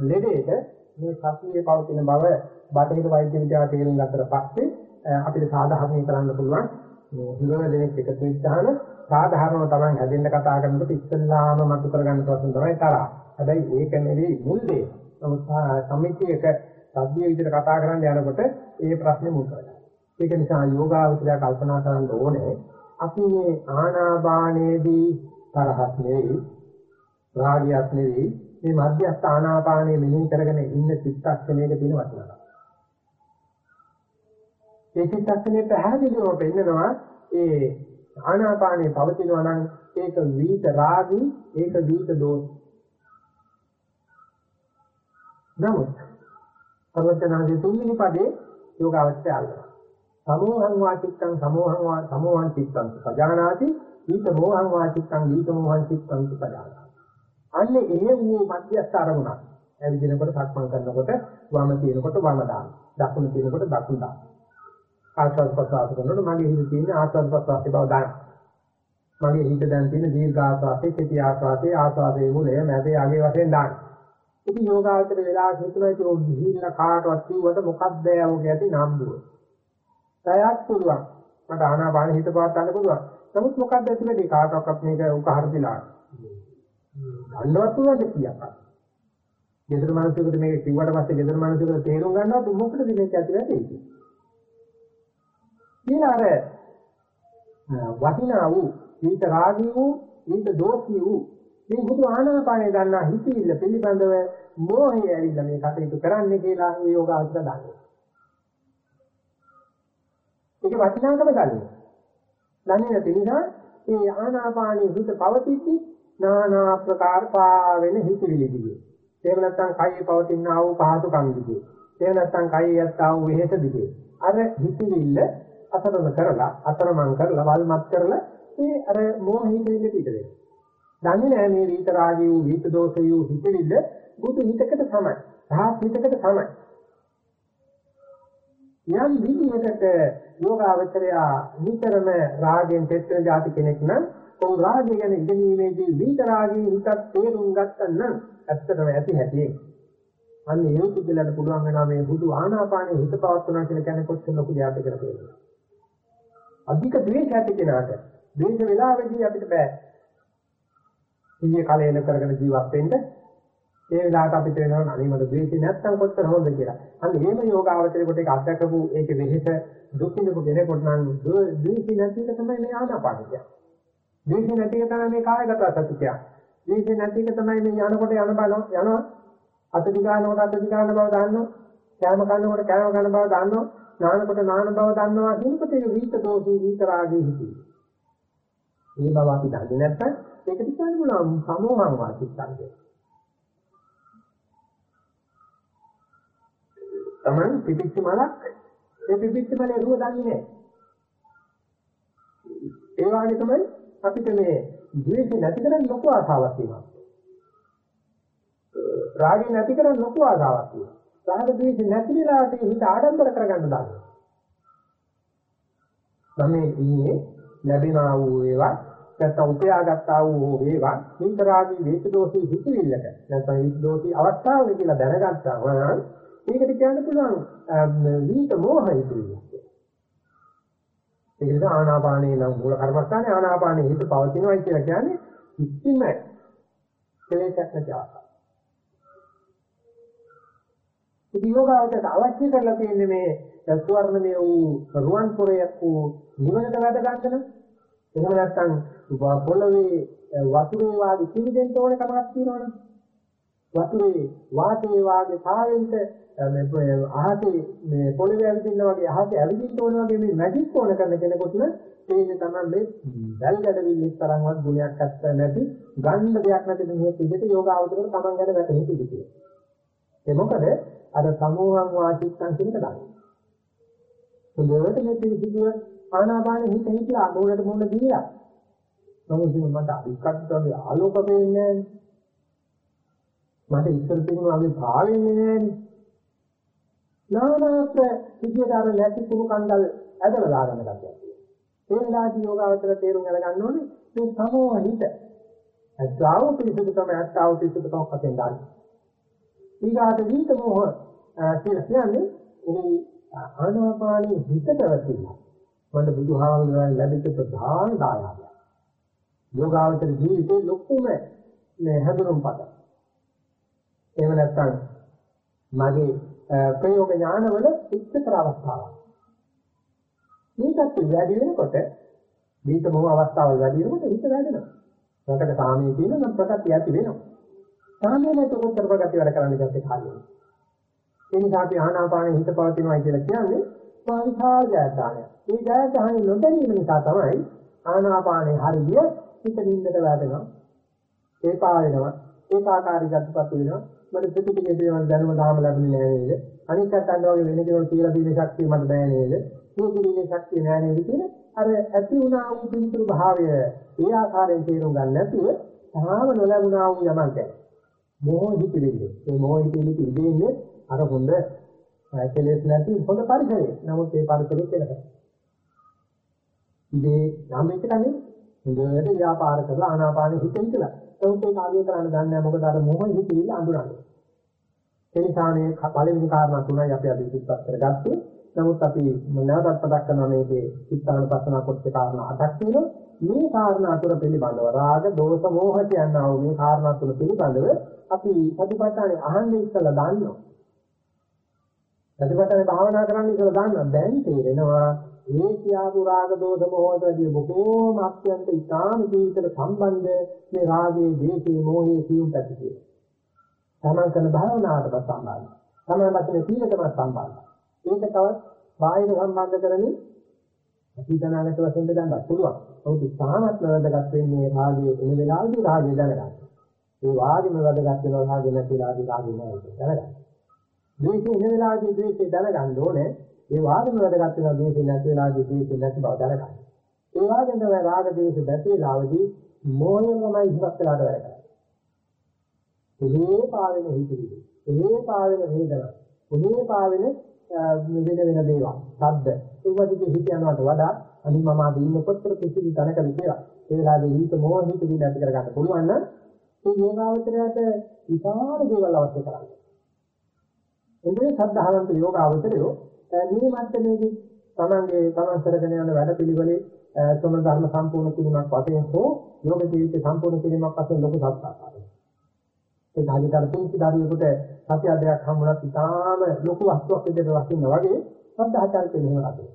ලෙඩේට මේ සතියේ පවතින බව බටහිර වෛද්‍ය විද්‍යාව තේරුම් ගත්තට පස්සේ අපිට සාධාරණී කරන්න පුළුවන් මේ හිලන දෙනෙක් එකතු වෙච්චාම සාධාරණව තමයි හැදෙන්න කතා කරනකොට ඉස්සල්ලාම මතු කරගන්න ප්‍රශ්න තමයි තරහ. හැබැයි ඒක නෙවෙයි මුල් දේ. නමුත් සමිතියක සભ્ય විදිහට කතා කරන්න යනකොට
ඒ ප්‍රශ්නේ මුල් කරගන්න. ඒක නිසා යෝගාවචරය කල්පනා කරන්න ඕනේ අපි මේ ආනාපානයේදී තරහක් නෙවෙයි රාගයක් නෙවෙයි මේ මධ්‍යස්ථ ආනාපානයේ මෙහෙම කරගෙන ඉන්න චිත්තක්ෂණයක තියෙන වටිනාකම. ඒ චිත්තක්ෂණය පැහැදිලිව පෙන්නනවා ඒ ආනාපානයේ පවතිනවා නම් ඒක වීත රාගී ඒක වීත දෝෂ. නමුත් පරවචනාදී තුන්වෙනි පදේ යෝගාවචරය අල්ලනවා. සමෝහං වාචිත්තං සමෝහං වා සමෝහං චිත්තං පජානාති ඊත මෝහං වාචිත්තං ඊත මෝහං චිත්තං පජානාති අන්නේ එහෙ වූ මධ්‍යස්ථ අරමුණක්. ඇවිදිනකොට සක්මන් කරනකොට වම තියෙනකොට වම දාන. දකුණු තියෙනකොට දකුණු දාන. ආස්වාද ප්‍රසආස කරනකොට මගේ හිතේ තියෙන ආස්වාද ප්‍රසආසේ බව දාන. මගේ හිත දැන් තියෙන දීර්ඝ ආස්වාසේ කෙටි ආස්වාසේ ආස්වාදයේ මුලය මැදේ අගේ වශයෙන් දාන. ඉතින් යෝගාවචර වෙලා හිතනවා ඒක ගිහිල්ලා කාටවත් කිව්වට මොකක්ද යෝගය ඇති නම් දුව. සයක් පුළුවන්. මට ආනාපාන හිත පාත් ගන්න පුළුවන්. නමුත් මොකක්ද ඇතුලේ කාටවත් මේක උක හරිලා. ගන්නවත් පුළුවන් කීයක් අර. ගෙදර මිනිස්සුන්ට මේක කිව්වට පස්සේ ගෙදර මිනිස්සුන්ට තේරුම් ගන්නවත් මොකටද මේක ඇතුළේ තියෙන්නේ. කියලා අර වටිනා වූ ඊට රාගී වූ ඊට දෝෂී වූ මේ බුදු ආනාපානය ගන්නා හිතිල්ල පිළිබඳව මෝහය ඇවිල්ලා මේ කටයුතු කරන්නේ කියලා ඒ යෝගාවචර දන්නවා. ඒක වටිනාකම ගන්නවා. දන්නේ නැති නිසා ඒ ආනාපානයේ හිත පවතිද්දී নানা ආකාර පාවෙන හිතවිලි දිගේ. එහෙම නැත්නම් කයේ පවතින ආ වූ පහසුකම් දිගේ. එහෙම නැත්නම් කයේ යත්තා වූ වෙහෙස දිගේ. අර හිතවිල්ල අතරම කරලා අතරමං කරලා වල්මත් කරලා මේ අර මොහ හිතවිල්ල පිට දෙනවා. දන්නේ නැහැ මේ විත රාගී වූ විත දෝෂී වූ හිතවිල්ල බුදු හිතකට සමයි. සහ හිතකට සමයි. යම් විදිහකට යෝගාවචරය නිතරම රාගයෙන් තෙත් වෙන જાති කෙනෙක් නම් ඔව් රාගය ගැන ඉගෙනීමේදී විත රාගයේ හිතක් තේරුම් ගත්තනම් ඇත්තටම ඇති හැටි. අන්න ඒ පුදුලට පුළුවන් වෙනවා මේ බුදු ආනාපානයේ හිත පවත්වනවා කියලා කියන්නේ කොච්චර ලොකු දෙයක්ද කියලා තේරෙනවා. අධික ද්වේෂ ඇති කෙනාට ද්වේෂ වෙලාවෙදී අපිට බෑ. ඉන්නේ කලෙල කරගෙන ජීවත් වෙන්න ඒ වෙලාවට අපිට වෙනවා අනේ මට ද්වේෂය නැත්තම් කොච්චර හොඳ කියලා. අන්න එහෙම යෝගාවචරයකට ඒක අත්දකපු ඒක වෙහෙස දුක් විඳපු කෙනෙකුට නම් ද්වේෂය නැති එක තමයි මේ ආනාපානිය කියන්නේ. ද්වේෂ නැති එක තමයි මේ කායගත සතිය. ද්වේෂ නැති එක තමයි මේ යනකොට යන බල යනවා. අත දිගානකොට අත දිගාන බව දන්නවා. කෑම කනකොට කෑම කන බව දන්නවා. නානකොට නාන බව දන්නවා කියනකොට ඒක විිත දෝෂී විිත රාගී හිතේ. මේ බව අපි දන්නේ නැත්නම් ඒක දිහාම මොනවා සමෝහං වාචිත්තං තමන් පිපිච්ච මලක් ඒ පිපිච්ච මලේ රුව දන්නේ නැහැ. ඒ වගේ තමයි අපිට මේ ද්වේෂය නැති කරන් ලොකු ආසාවක් තියෙනවා. රාගය නැති කරන් ලොකු ආසාවක් තියෙනවා. රාග ද්වේෂ නැති වෙලාවට හිත ආඩම්බර කරගන්න දානවා. මම ඉන්නේ ලැබෙනා වූ ඒවා නැත්නම් උපයාගත්තා වූ ඒවා නිතරාගේ වේක දෝෂී හිතවිල්ලක නැත්නම් හිත දෝෂී අවස්ථාවක කියලා දැනගත්තා වුණා මේකට කියන්න පුළුවන් විිත මොහය කියලා. ඒ නිසා ආනාපානේ නම් මූල කර්මස්ථානේ ආනාපානේ හිත පවතිනවා කියලා කියන්නේ කිසිම කෙලෙසක් නැති අවස්ථාවක්. ඉතින් යෝගාවචරයට අවශ්‍ය කරලා තියෙන්නේ මේ ස්වර්ණමය වූ රුවන් පුරයක් වූ නිවනට වැඩ ගන්න. එහෙම නැත්නම් පොළවේ වතුරේ වාගේ කිවිදෙන්න ඕන කමක් තියෙනවනේ. වතුරේ වාතයේ වාගේ සායෙන්ට මේ අහසේ මේ පොළවේ ඇවිදින්න වගේ අහසේ ඇවිදින්න ඕන වගේ මේ මැජික් ඕන කරන කෙනෙකුට තේන්නේ තමයි මේ වැල් ගැඩවිල්ලක් තරම්වත් ගුණයක් අත්ත නැති ගන්න දෙයක් නැති මේ පිළිදෙට යෝගාවචරයට තමන් ගැන වැටහෙන්න ඉතියි. ඒ මොකද අර සමෝහං වාචිත්තං කියන එක ගන්න. හොඳට මේ පිළිසිදුව ආනාපාන හිත හිතලා මොනකට මොන දීලා. නමුත් මට අනික්කත් ආලෝක වෙන්නේ නැහැ. මට ඉස්සර තිබුණා අපි භාවෙන්නේ නැහැ. නානාත් විද්‍යාවට අර නැති කුණු කන්දල් ඇදලා දාගන්න ගැතියක් තියෙනවා. ඒ වෙලාවදී යෝගාවචර තේරුම් අරගන්න ඕනේ මේ සමෝහ හිත. අත්තාව පිළිසුදු තමයි අත්තාව පිළිසුදු කම කතෙන් දාන්නේ. ඊගාට විිත මොහ කියලා කියන්නේ ඒ ආනාපානී හිතට වැටෙනවා. මොකද බුදුහාමුදුරන් ලැබිච්ච ප්‍රධාන දායාදය. යෝගාවචර ජීවිතේ ලොකුම මේ හැඳුනුම් පද. එහෙම නැත්නම් මගේ ප්‍රයෝග ඥානවල උච්චතර අවස්ථාවක්. මේකත් වැඩි වෙනකොට දීත මොහ අවස්ථාවල් වැඩි වෙනකොට හිත වැඩෙනවා. රටක සාමයේ තියෙන නම් ප්‍රකටය ඇති වෙනවා. සාමයේ නැතුව කොච්චර ප්‍රකටය වැඩ කරන්න ගත්තේ කාලේ. ඒ නිසා අපි ආනාපානෙ හිත පවතිනවා කියලා කියන්නේ විශාල ජයග්‍රහණයක්. මේ ජයග්‍රහණය නොදැනීම නිසා තමයි ආනාපානෙ හරිය හිත නින්දට වැටෙනවා. ඒකා වෙනවා. ඒකාකාරී ගතිපත් වෙනවා. මට ප්‍රතිපිටකේ දේවල් දැනුම දාම ලැබෙන්නේ නැහැ නේද? අනිත් කට්ටන්ට වගේ වෙන කෙනෙකුට කියලා දීන ශක්තිය මට නැහැ නේද? සුදුුනේ ශක්තිය නැහැ නේද කියලා අර ඇති වුණා වූ පිළිතුරු භාවය ඒ ආකාරයෙන් තේරුම් ගන්න නැතුව තාම නොලැබුණා වූ යමක් ගැන. මොහොත හිතෙන්නේ. ඒ මොහොත හිතෙන්නේ ඉඳින්නේ අර හොඳ කෙලෙස් නැති හොඳ පරිසරය. නමුත් ඒ පරිසරය කියලා. ඉතේ නම් එක කන්නේ හොඳට ව්‍යාපාර කරලා ආනාපානෙ හිතෙන් කියලා. ඒත් ඒක ආගය කරන්න දන්නේ නැහැ මොකද අර මොහොත හිතෙන්නේ අඳුරන්නේ. ඒ නිසා මේ පළවෙනි කාරණා තුනයි අපි අද ඉස්සත් කරගත්තේ. නමුත් අපි නැවතත් මතක් කරනවා මේකේ චිත්තානුපස්සනා කොටසේ කාරණා අටක් තියෙනවා. මේ කාරණා තුන පිළිබඳව රාග, දෝෂ, මෝහ කියනවා මේ කාරණා තුන පිළිබඳව අපි සතිපට්ඨානේ අහන්නේ ඉස්සලා දාන්නවා. සතිපට්ඨානේ භාවනා කරන්න ඉස්සලා දාන්නවා. දැන් තේරෙනවා මේ කියාපු රාග, දෝෂ, මෝහයදී බොහෝම අත්‍යන්ත ඉතාම ජීවිතට සම්බන්ධ මේ රාගයේ, දේශේ, මෝහයේ සියුම් පැති කියලා. තමන් කරන භාවනාවටත් සම්බන්ධයි. තමන් වශයෙන් සීලකම සම්බන්ධයි. ඒක තවත් බාහිර සම්බන්ධ කරමින් අතීතනාගත වශයෙන් බෙදන්නත් පුළුවන්. නමුත් සාමත් වැදගත් වෙන්නේ රාගයේ එන වෙලාවදී රාගය දැනගන්න. ඒ වාගෙම වැදගත් වෙනවා රාගය නැති වෙලාවදී රාගය නැහැ ඒක දැනගන්න. ද්වේෂය එන වෙලාවදී ද්වේෂය දැනගන්න ඕනේ. ඒ වාගෙම වැදගත් වෙනවා ද්වේෂය නැති වෙලාවදී ද්වේෂය නැති බව දැනගන්න. ඒ වාගෙන් තමයි රාග ද්වේෂ නැති වෙලාවදී මොහොතමයි ඉස්සත් වෙලාට වැඩ කරන්නේ. එහේ පාවෙන හිතවිලි. එහේ පාවෙන වේදනා. එහේ පාවෙන වෙන වෙන දේවල්. ශබ්ද. ඒවදිගේ හිත යනවට වඩා අනි මම අද ඉන්න කොච්චර කිසි තැනකද කියලා. ඒ වෙලාවේ හිත මොහ හිත දින ඇති කරගන්න පුළුවන් නම් ඒ යෝගාවචරයට විපාක දේවල් අවශ්‍ය කරන්නේ. එන්නේ සද්ධාවන්ත යෝගාවචරයෝ මේ මට්ටමේදී තමන්ගේ තමන් කරගෙන යන වැඩ පිළිවෙලේ සම ධර්ම සම්පූර්ණ කිරීමක් වශයෙන් හෝ යෝග ජීවිතය සම්පූර්ණ කිරීමක් වශයෙන් ලොකු සත්‍යාවක්. ඒ ධාලිතර පුංචි දරුවෙකුට සත්‍ය අධ්‍යයක් හම්බුනත් ඉතාම ලොකු වස්තුවක් විදිහට වස්තුන වගේ සද්ධාචාරිත මෙහෙම අදේ.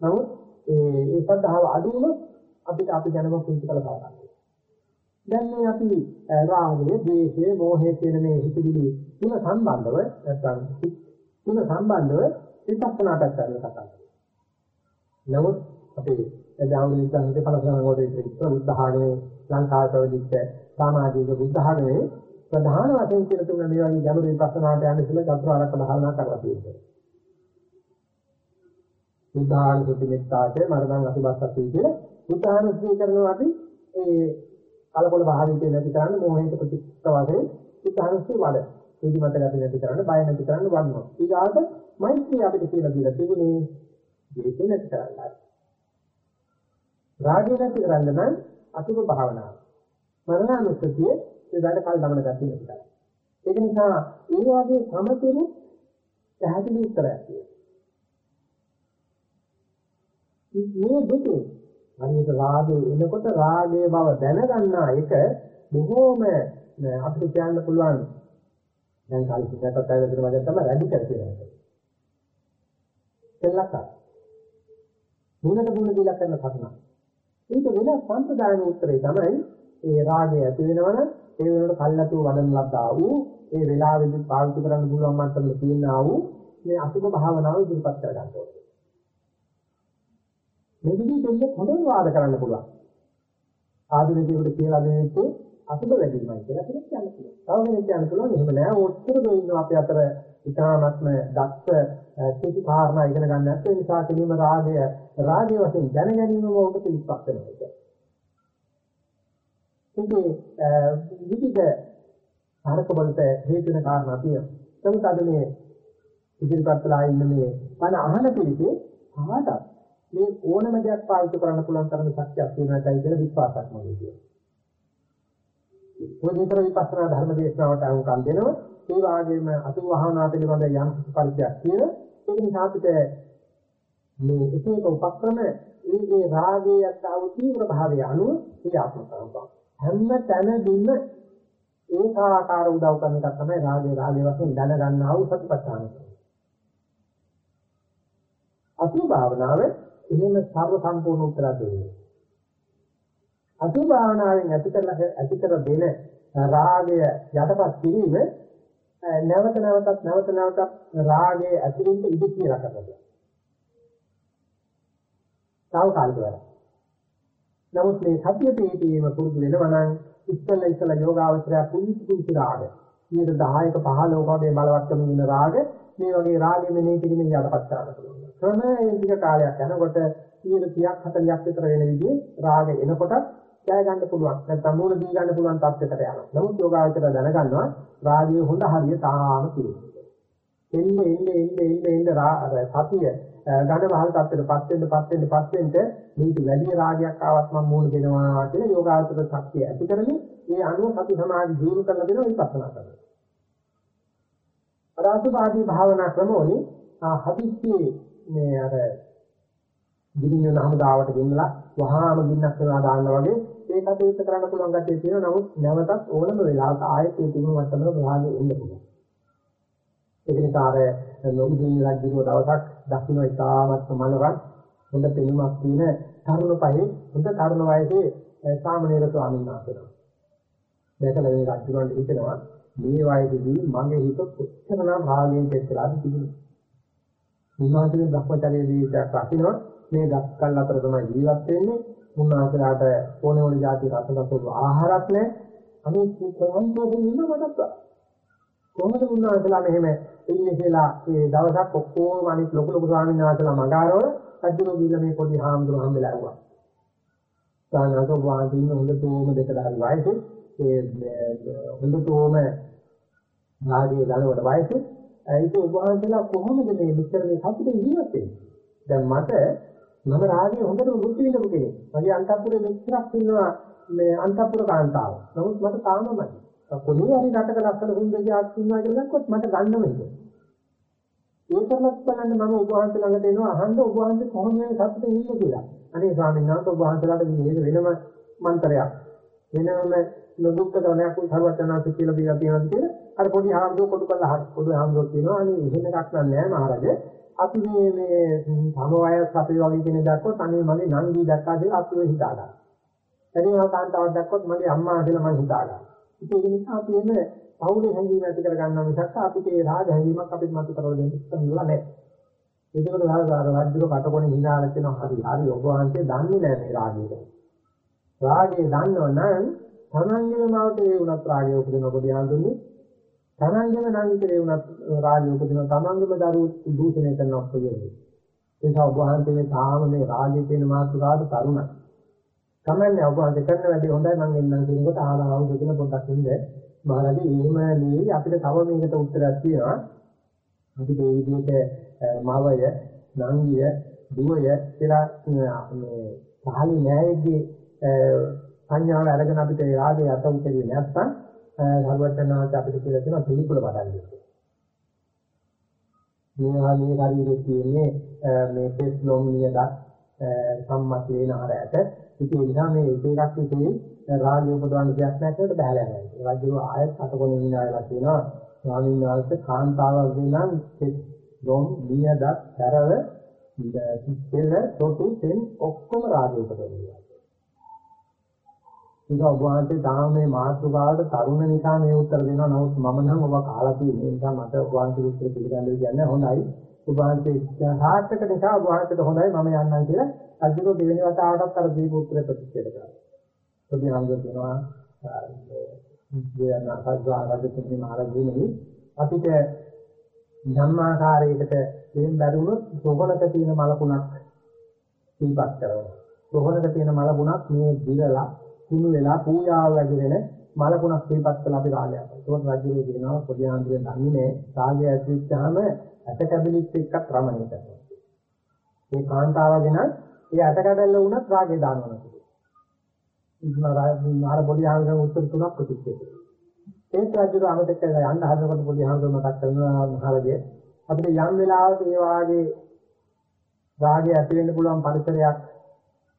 නමුත් ඒ ඒ සද්ධාව අඩු වුණොත් අපිට අපි දැනම පුංචි කළ බලන්න. දැන් මේ අපි රාගය, ද්වේෂය, මෝහය කියන මේ හිතවිලි තුන සම්බන්ධව නැත්නම් තුන සම්බන්ධව විපස්සනා පැත්තට කතා කරනවා. නමුත් අපේ ජාමනි සංහිත කලසන කොට ඉතිරි උදාහරණේ ලංකාවට වෙදිච්ච සමාජීය බුද්ධ ධර්මයේ ප්‍රධාන වශයෙන් කියලා තුන මේ වගේ ගැඹුරු විපස්සනාට යන්න ඉස්සෙල්ලා චතුරාර්යක භාවනා කරලා තියෙනවා. උදාහරණ සුතිමෙත්තාට මරණං අතිබස්සත් කියන උදාහරණ ස්වීකරනවා අපි ඒ කලකොල භාවිතේ නැති කරන්න මොහේට ප්‍රතික්ෂේප වශයෙන් උදාහරණස්සේ වඩ. ඒදි මත ගැටි නැති කරන්න බය නැති කරන්න වඩනවා. ඊගාට මෛත්‍රී අපිට කියලා දීලා තිබුණේ දෙක නැති කරන්නයි. රාගය නැති කරන්න නම් අතුරු භාවනාව. මරණානුස්සතිය ඒ වැඩ කල් දමන ගැතිය නිසා. ඒක නිසා ඒ වගේ සමතෙරු පැහැදිලි උත්තරයක් තියෙනවා. මේ දෙකේ අනිත් රාගය එනකොට රාගයේ බව දැනගන්නා එක බොහෝම අපිට කියන්න පුළුවන් දැන් කාලිකකට ඇවිදින වගේ තමයි රැඩිකල් කියන්නේ. එල්ලක. මුලට මුල දීලා කරන කතාවක්. ඒක වෙන සම්ප්‍රදායන උත්තරේ තමයි ඒ රාගය ඇති වෙනවනම් ඒ වෙනකොට කල්ලාතු වඩන ලද්දා වූ ඒ වෙලාවෙදි පාවිච්චි කරන්න පුළුවන් මට්ටමේ තියෙනා වූ මේ අසුභ භාවනාව ඉදිරිපත් කර ගන්න ඕනේ. මේකදී දෙන්නේ හොඳට වාද කරන්න පුළුවන්. ආධුනිකයෙකුට කියලා දෙන්නේ අසුභ වැඩිමයි කියලා කෙනෙක් කියන්න පුළුවන්. තව කෙනෙක් කියන්න පුළුවන් එහෙම නෑ ඔච්චර දෙන්න අපේ අතර ඉතාමත්ම දක්ෂ සිටි කාරණා ඉගෙන ගන්න නැත්නම් ඒ නිසා කෙලිම රාගය රාගය වශයෙන් දැන ගැනීමම ඔබට පිළිපක් වෙනවා. ඒකේ විවිධ කාරක වලට හේතු වෙන කාරණා තියෙනවා. නමුත් අද මේ ඉදිරිපත් කළා ඉන්න මේ මන අහන පිළිපේ කාටත් මේ ඕනම දෙයක් පාවිච්චි කරන්න පුළුවන් තරමේ ශක්තියක් තියෙනවායි කියලා විශ්වාසයක් මගේ තියෙනවා. ඔය විතර විපස්සනා ධර්ම දේශනාවට අනුකම් දෙනවා. ඒ වගේම අතු වහනා පිළිබඳ යම් පරිචයක් තියෙන. ඒක නිසා අපිට මේ එක එක උපක්‍රම ඒ ඒ රාගයේ යත්තා වූ තීව්‍ර භාවය අනුව ක්‍රියාත්මක කරනවා. හැම තැනදීම
ඒකාකාර උදව් කරන එක තමයි රාගය රාගය වශයෙන් දැන ගන්නා වූ සතිපට්ඨාන. අසු භාවනාවේ එහෙම සර්ව සම්පූර්ණ උත්තර දෙන්නේ. අසු භාවනාවෙන් ඇති කරලා ඇති කර දෙන රාගය යටපත් කිරීම නැවත නැවතත් නැවත නැවතත් රාගයේ ඇතිවෙන්න ඉඩ කියලා කරනවා. తాවකාලික වැඩ. නමුත් මේ සත්‍ය පිළිපීම පුරුදු වෙනවා නම් ඉස්සෙල්ල ඉස්සෙල්ල යෝගාවචරය පුංචි පුංචි රාග. 10ක 15ක වගේ බලවත්කම ඉන්න රාග මේ වගේ රාගෙ මෙනෙහි කිරීමෙන් යටපත් කරන්න පුළුවන්. ක්‍රමයෙන් ටික කාලයක් යනකොට 30ක් 40ක් විතර වෙන විදිහේ රාග එනකොට ජය ගන්න පුළුවන්. නැත්නම් මූල දී ගන්න පුළුවන් තත්ත්වයකට යනවා. නමුත් යෝගාවචරය දැනගන්නවා රාගයේ හොඳ හරිය තාම තියෙනවා. එන්නේ එන්නේ එන්නේ එන්නේ එන්නේ සතිය ඝන බහල් තත්ත්වයටපත් වෙන්න පත් වෙන්න පත් වෙන්න මේක වැඩි රාගයක් ආවත් මම මූල දෙනවා කියලා යෝගාචර ශක්තිය ඇති කරගෙන මේ අනුව සති සමාධි දියුණු කරලා දෙනවා විපස්සනා කරනවා. රාසුභාදී භාවනා ක්‍රමෝනි හදිස්සියේ මේ අර ගිනින හමුදාවට ගෙන්නලා වහාම ගින්නක් වෙනවා දාන්න වගේ ඒකට විස්තර කරන්න පුළුවන් ගැටේ තියෙනවා නමුත් නැවතත් ඕනම වෙලාවක ආයෙත් ඒ තිබුණු මට්ටමක භාගයේ එන්න පුළුවන්. ඒක නිසා අර ලොකුදී රජුව දවසක් දකින්න ඉතාමත් මනරක් හොඳ පෙනුමක් තියෙන තරුණ පහේ හොඳ තරුණ වයසේ සාමණේර ස්වාමීන් වහන්සේ. දැකලා මේ රජුන්ට හිතෙනවා මේ වයසේදී මගේ හිත කොච්චරනම් භාගයෙන් කෙච්චලාද තිබුණේ. උන්වහන්සේ භ්‍රමචර්ය ජීවිතයක් රකින්න මේ දක්කල් අතර තමයි ජීවත් වෙන්නේ. උන්වහන්සේලාට ඕනේ ඕනේ જાති රසගත ආහාරක් නැහැ. අනිත් කොහොමද ඉන්න මටත් කොහොමද උන්වහන්සේලා මෙහෙම ඉන්නේ කියලා ඒ දවසක් ඔක්කොම අනිත් ලොකු ලොකු ස්වාමීන් වහන්සේලා මගාරවල අජිනෝ ගිහිල්ලා මේ පොඩි හාමුදුරුවෝ හම්බෙලා ආවා. සානක වාදීන හොඳටම දෙකට හරි වයසේ ඒ හොඳටම නාදී දනවට වයසේ ඒක ඔබ වහන්සේලා කොහොමද මේ මෙච්චර මේ සතුටින් ජීවත් වෙන්නේ? දැන් මට මම රාගයේ හොඳටම බුද්ධ විඳපු කෙනෙක්. මගේ අන්තපුරේ මෙච්චරක් ඉන්නවා මේ අන්තපුර කාන්තාව. නමුත් මට තාමමයි. කොහේ හරි රටක ලස්සන සුන්දරයක් ඉන්නවා කියලා දැක්කොත් මට ගන්නම ඉන්නේ. ඒකවත් බලන්න මම ඔබ වහන්සේ ළඟට එනවා අහන්න ඔබ වහන්සේ කොහොමද මේ සතුටින් ඉන්නේ කියලා. අනේ ස්වාමීන් වහන්සේ ඔබ වහන්සේලාට මේ වෙනම මන්ත්‍රයක් වෙනම නොදුක්ක ධනයක් උසවතනාසි කියලා දීලා තියෙනවාද කියලා අර පොඩි ආම්දෝ කොටු කරලා හරි පොඩි ආම්දෝ කියනවා අනේ එහෙම එකක් නෑ මහරජා අපි මේ මේ සමවයස් අපේ වගේ කෙනෙක් දැක්කොත් අනේ මගේ නංගි දැක්කා කියලා අපි හිතා ගන්නවා. එදිනවා කාන්තාවක් දැක්කොත් මගේ අම්මා කියලා මම හිතා ගන්නවා. ඒක නිසා අපි එන්නේ පෞලේ හැඟීම ඇති කර ගන්නවා මිසක් අපිට ඒ රාග හැඟීමක් අපිට මතු කරව දෙන්න ඉස්සෙල්ලා නැහැ. ඒකවල රාග රාජ්‍යර කටකොණේ හිනාලා කියනවා හරි හරි ඔබ වහන්සේ දන්නේ නැහැ මේ රාගය. රාගය දන්නව නම් තමන්ගේම මවතේ වුණත් රාගය උපදින ඔබ ධ්‍යානුන්නේ තමන්ගේම නංගිතරේ වුණත් රාගය උපදින තමන්ගේම දරුවෝ දූෂණය කරන ඔක්කොගේ. ඒ නිසා ඔබ වහන්සේ තාම මේ රාගය කියන මාතෘකාවට තරුණයි. කමන්නේ ඔබ වහන්සේ කරන වැඩේ හොඳයි මම එන්නම් කියනකොට ආලා ආවුද කියලා පොඩ්ඩක් ඉන්න මහරජා එහෙම නෙවෙයි අපිට තව මේකට උත්තරයක් තියෙනවා අපිට මේ විදිහට මවය නංගිය දුවය කියලා මේ පහළි නෑයේගේ සංඥාව අරගෙන අපිට රාගය අත උතරිය නැත්නම් සර්වඥාන්ත අපිට කියලා තියෙනවා පිළිකුල වඩන්නේ මේවා මේ ශරීරයේ තියෙන්නේ මේ කෙස් ලොම් නියදත් සම්මත වෙන ආරයට ඉතින් ඒ නිසා මේ එක එකක් විසින් රාගය උපදවන්න දෙයක් නැතිවට බහැලා යනවා. ඒ වගේම ආයත් අතකොණින් ඉනාලා කියනවා ස්වාමීන් වහන්සේ කාන්තාවක් වෙනම් දොම් නියදත් කරව සිත්ෙල තොටු තෙන් ඔක්කොම රාගය උපදවනවා. ඒක ඔබවහන්සේ තාම මේ මාතෘකාවට තරුණ නිසා මේ උත්තර දෙනවා. නමුත් මම නම් ඔබ කාලා තියෙන නිසා මට ඔබවහන්සේ උත්තර පිළිගන්න කියන්නේ හොඳයි. ඔබවහන්සේ සාර්ථක නිසා ඔබවහන්සේට හොඳයි මම යන්නම් කියලා අදිනු දෙවෙනි වතාවටත් අර දීප උත්තර ප්‍රතික්ෂේප කරා. ඔබේ හම්බ වෙනවා දෙයන අසද්වාරජතුමනි මහරජුනි අපිට ධම්මාකාරයකට දෙන්න බැරුණොත් සෝහනක තියෙන මලකුණක් දීපක් කරනවා. සෝහනක තියෙන මලකුණක් මේ දිරලා කුණු වෙලා පූජාව වැඩිගෙන මලකුණක් දීපක් කළා අපි රාගයක්. ඒකත් රජුගේ කියනවා පොඩි ආන්දරෙන් දන්නේ රාගය ඇතිවෙච්චාම ඇට කැබලිත් එක්කත් රමණය කරනවා. මේ කාන්තාවගෙන ඒ ඇට කැඩල්ල වුණත් රාගේ දානවා නේද? ඉතින් අර පොඩි ආන්දරෙන් උත්තර තුනක් ප්‍රතික්ෂේප ඒත් රජුර අමතක කරලා යන්න හදනකොට පොඩි ආන්දර මතක් කරනවා මහරජේ අපිට යම් වෙලාවක ඒ වාගේ රාගය ඇති වෙන්න පුළුවන් පරිසරයක්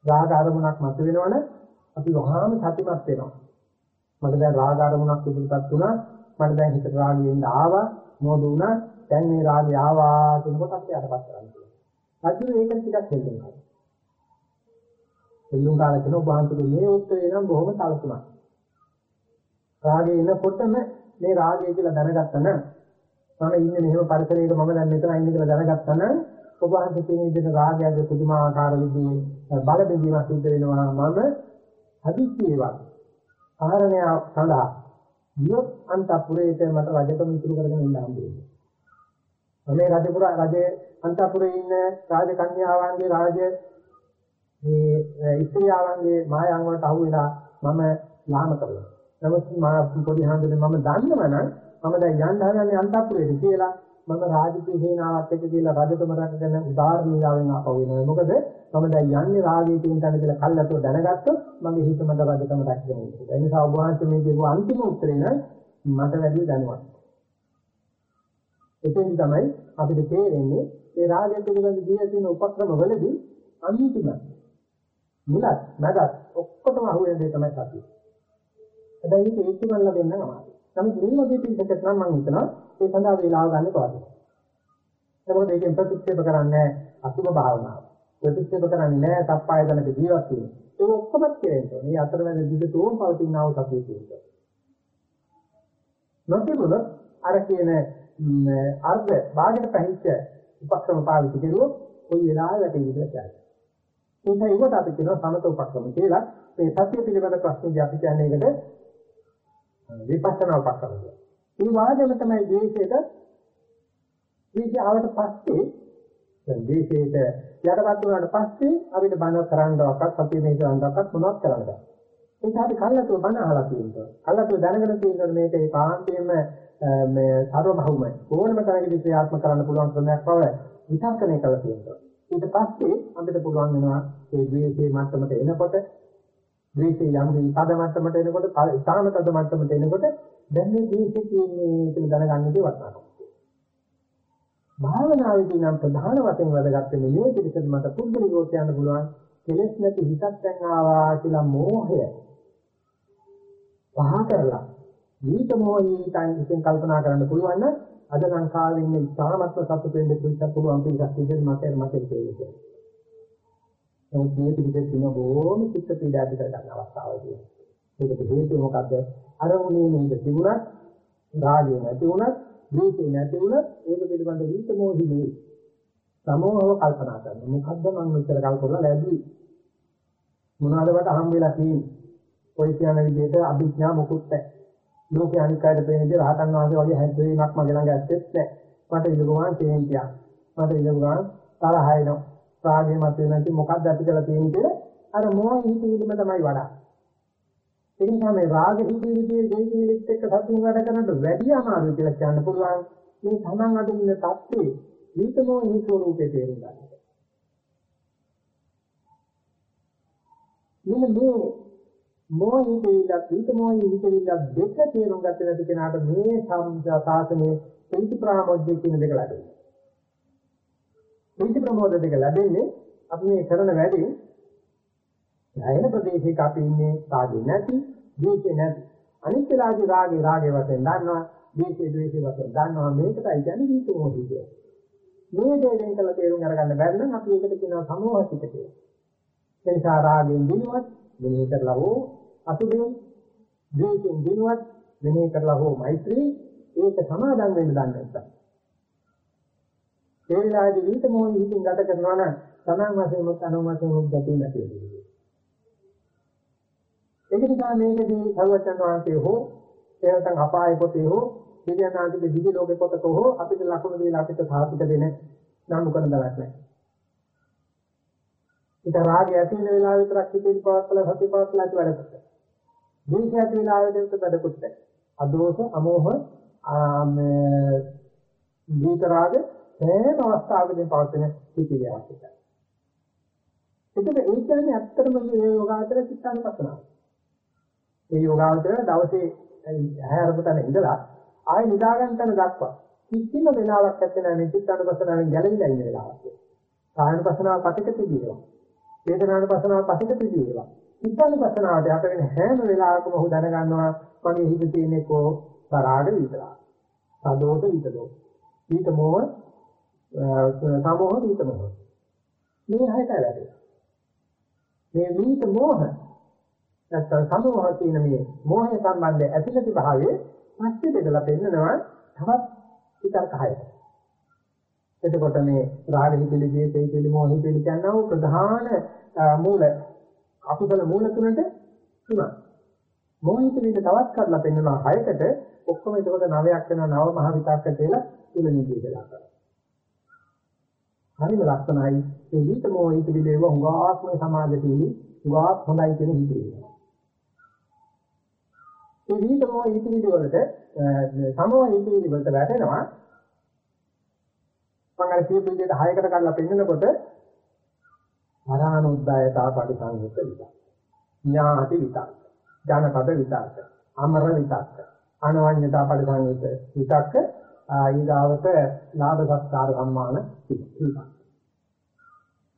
රාග අරමුණක් මත වෙනවනේ අපි වහාම සතිමත් වෙනවා.
මට දැන් රාග අරමුණක් ඉදිරිපත් වුණා. මට දැන් හිතට රාගයෙන් ආවා, මොහොත වුණා. දැන් මේ රාගය ආවා කියන කොටත් යටපත් කරන්න පුළුවන්. අද මේක ටිකක් හෙල්ලුණා. හෙල්ලුම් කාලේ කියන වහන්තුගේ මේ උත්තරේ නම් බොහොම තලතුණක්. රාගේ ඉන්නකොටම මේ රාගය කියලා දැනගත්තා නම් මම ඉන්නේ මෙහෙම පරිසරයක මම දැන් මෙතන ඉන්නේ කියලා දැනගත්තා නම් ඔබ වහන්සේ කියන විදිහට රාගයගේ පුදුමාකාර විදිහේ බල බෙදීමක් සිද්ධ වෙනවා මම හදිස්සියේවත් ආහරණය සඳහා වියොත් අන්තපුරේට මට රජකම ඉතුරු කරගෙන ඉන්න හම්බෙන්නේ. මේ රජපුර රජ අන්තපුරේ ඉන්න රාජකන්‍යාවන්ගේ රාජ මේ ඉස්ත්‍රියාවන්ගේ මායන් වලට අහු වෙලා මම ලාම කරනවා. නමුත් මා පොඩි හාමුදුරනේ මම දන්නවනම් මම දැන් යන්න හදන්නේ අන්තපුරේට කියලා මම රාජකීය සේනාවත් එක්ක කියලා රජකම රැකගෙන උදාාර නීලාවෙන් ආපහු වෙනවා. මොකද මම දැන් යන්නේ රාජකීය තියෙන තැන කියලා කල්ලාතෝ දැනගත්තොත් මගේ හිත මත රජකම රැකගෙන ඉන්නවා. ඒ නිසා ඔබ වහන්සේ මේ කියපු අන්තිම උත්තරේ නම් මට වැඩි දැනුවත්. එතෙන් තමයි අපිට තේරෙන්නේ ඒ රාජ්‍ය පිළිබඳ ජීවිතින උපක්‍රම වලදී අන්තිම මුලත් මැදත් ඔක්කොටම අහුවෙන දේ තමයි සතිය. හැබැයි ඒක ඒකම ලැබෙන්න අමාරුයි. නමුත් මේ වගේ පිටකට නම් මම හිතනවා ඒ සඳහා වේලාව ගන්න පාඩුයි. ඒකෝද ඒකෙන් ප්‍රතික්ෂේප කරන්නේ අසුභ භාවනාව. ප්‍රතික්ෂේප කරන්නේ නැහැ තප්පායතනක ජීවත් වීම. ඒක ඔක්කොම කියන්නේ. මේ අතරමැද දිගටම පවතින ආව සතිය කියන්නේ. නොතිබුණ අර කියන අර්ධ භාගයට පැහිච්ච උපක්‍රම පාවිච්චි කරුවොත් ওই වෙලාවෙ වැටෙන්නේ නැහැ. ඒකයි ඒකට අපි කියනවා සමත උපක්‍රම කියලා. මේ සත්‍ය පිළිබඳ ප්‍රශ්නදී අපි කියන්නේ ඒකට විපස්සනා උපක්‍රම කියලා. මේ වාදෙම තමයි ද්වේෂයට ද්වේෂය ආවට පස්සේ දැන් ද්වේෂයට යටපත් වුණාට පස්සේ අපිට බන කරන්නවක්වත් අපි මේ කරන්නවක්වත් මොනවත් කරන්න බෑ. ඒක හරි කල්ලාතුව බන අහලා තියෙනවා. කල්ලාතුව දැනගෙන තියෙනවා මේක ඒ කාන්තේම මේ සර්වභෞම ඕනම තැනකදී ක්‍රියාත්මක කරන්න පුළුවන් ක්‍රමයක් බව විචාරණය කළා තියෙනවා. ඊට පස්සේ අපිට පුළුවන් වෙනවා ඒ ද්වේෂයේ මට්ටමට එනකොට ද්වේෂයේ යම් විපාද මට්ටමට එනකොට ඉතාම තද මට්ටමට එනකොට දැන් මේ ද්වේෂය කියන්නේ කියලා දැනගන්නදී වටනවා. භාවනාවේදී නම් ප්‍රධාන වශයෙන් වැදගත් වෙන්නේ මේ පිළිසෙත් මට පුදුලිකෝ කියන්න පුළුවන් කෙලෙස් නැති හිතක් දැන් ආවා කියලා මෝහය පහ කරලා දීත මොහිතන් ඉතින් කල්පනා කරන්න පුළුවන් නම් අද ලංකාවේ ඉන්න ඉතාමත්ම සතුට වෙන්න පුළුවන් පිළිසක් විදිහට මට මට තේරෙන්නේ. නමුත් මේ පිළිසෙත් දින බොහොම චිත්ත පීඩා ඇති කර ගන්න අවස්ථාවක් තියෙනවා. ඒකට හේතුව මොකද්ද? අරමුණේ නේද තිබුණත්, රාගය නැති වුණත්, දීපේ නැති වුණත් ඒක පිළිබඳ දීත මොහි නෙවෙයි. සමෝහව කල්පනා කරනවා. මොකද්ද මම මෙච්චර කල් කරලා ලැබුවේ? මොනවාද වට හම් වෙලා තියෙන්නේ? ඔය කියන විදිහට අභිඥා මොකුත් නැහැ. ලෝකේ අනික් අයට පේන විදිහ රහතන් වහන්සේ වගේ හැදෙීමක් මගේ ළඟ ඇත්තෙත් නැහැ. මට ඉලුගුවන් කේන්තියක්. මට ඉලුගුවන් තරහ එනවා. රාගය මත වෙනති මොකක්ද ඇති කරලා තියෙන්නේ කියලා අර මොහොත හිතීම තමයි වඩා. ඒ නිසා මේ රාග හිතීමේ දෙවිලිත් එක්ක සතුන් වැඩ කරනට වැඩි අමාරුයි කියලා කියන්න පුළුවන්. මේ තමන් අදින්න තත්ත්වේ විතමෝ මේ ස්වරූපේ තේරුම් ගන්න. මෙන්න මේ මොහිතේලා විතමෝයි හිතේලා දෙක තේරුම් ගන්න නැති කෙනාට මේ සම්සා සාසනයේ ප්‍රීති ප්‍රාමෝද්‍ය කියන දෙක ලැබෙනවා. ප්‍රීති ප්‍රමෝද දෙක ලැබෙන්නේ අපි මේ කරන වැඩේ ඇයෙන ප්‍රදේශයක අපි ඉන්නේ රාගේ නැති, ද්වේෂේ නැති. අනිත් වෙලාවේ රාගේ රාගේ වශයෙන් දන්නවා, ද්වේෂේ ද්වේෂේ වශයෙන් දන්නවා මේකටයි කියන්නේ දීතු මොහොතේ කියන්නේ. මේ දෙයෙන් කළ තේරුම් අරගන්න බැරි නම් අපි ඒකට කියනවා සමෝහිත කියලා. ඒ නිසා රාගෙන් දිනුවත් මෙනෙහි කරලා හෝ අසුබෙන් ද්වේෂෙන් දිනුවත් මෙනෙහි කරලා හෝ මෛත්‍රී ඒක සමාදන් වෙන්න දන්නේ නැත්නම් ඒ වෙලාවේදී විත මොහොත හිතින් ගත කරනවා නම් තමන් වශයෙන් මුත් අනුමතයෙන් මුත් ගැටේ නැති වෙනවා. ඒක නිසා මේකදී සර්වචන් වහන්සේ හෝ එනතන් අපාය පොතේ හෝ දිව්‍යනාන්තික දිවි ලෝකේ පොතක හෝ අපිට ලකුණු දීලා අපිට සාහිත දෙන නම් කරන දලක් නැහැ. ඒක රාගය ඇති වෙන වෙලාව විතරක් හිතේ පවත්ලා සති පවත්ලා ඇති වැඩ කරනවා. දීර්ඝ ඇති වෙලාවෙදී වැඩකුත් නැහැ. අදෝෂ අමෝහ ආ දීත රාග සෑම අවස්ථාවකදී පවතින සිටිවිය අවශ්‍යයි. එතකොට ඒ කියන්නේ ඇත්තටම මේ යෝගාචර චිත්තානුපස්සනාව. මේ යෝගාචර දවසේ හැරපතන ඉඳලා ආයෙ නිදා ගන්න තැන දක්වා කිසිම වෙලාවක් නැත්නම් මේ චිත්තානුපස්සනාවෙන් ගැලවිලා ඉන්න වෙලාවක්. කායනුපස්සනාව පතික තිබේවා. වේදනානුපස්සනාව පතික තිබේවා. චිත්තානුපස්සනාවට යට වෙන හැම වෙලාවකම ඔහු දැනගන්නවා මගේ හිත තියෙන්නේ කෝ තරාග විතරයි. සදෝත විතරෝ. ඊට මොහ සමෝහ විත මොහ. මේ හයට වැඩේ. මේ විත මොහ නැත්නම් සමෝහ කියන මේ මොහය සම්බන්ධ ඇතිකති භාවයේ පස්සේ බෙදලා පෙන්නනවා තවත් විතර්ක හයකට. එතකොට මේ රාග හිතෙලි ජීතේ හිතෙලි මොහ හිතෙලි කියනවා ප්‍රධාන මූල අකුසල මූල තුනට තුනක්. මොහ හිතෙලි තවත් කරලා පෙන්නනවා හයකට ඔක්කොම එතකොට නවයක් වෙනවා නව මහ විතක්ක කියලා තුන නිදේශලා කරනවා. හරිම ලක්ෂණයි මේ විත මොහ හිතෙලි දේව හුඟාත්ම සමාජයේදී හුඟාත් හොඳයි කියන හිතේ. මේ විත මොහ හිතෙලි වලට සමෝ හිතෙලි වලට වැටෙනවා මම අර කියපු විදිහට හයකට කරලා පෙන්නකොට අරහනුද්දායතා පරිසංයුක්ත විතක්. ඥාති විතක්. ඥානපද විතක්. අමර විතක්. අනවඤ්ඤතා පරිසංයුක්ත විතක්. ඊගාවට ලාභ සත්කාර සම්මාන විතක්.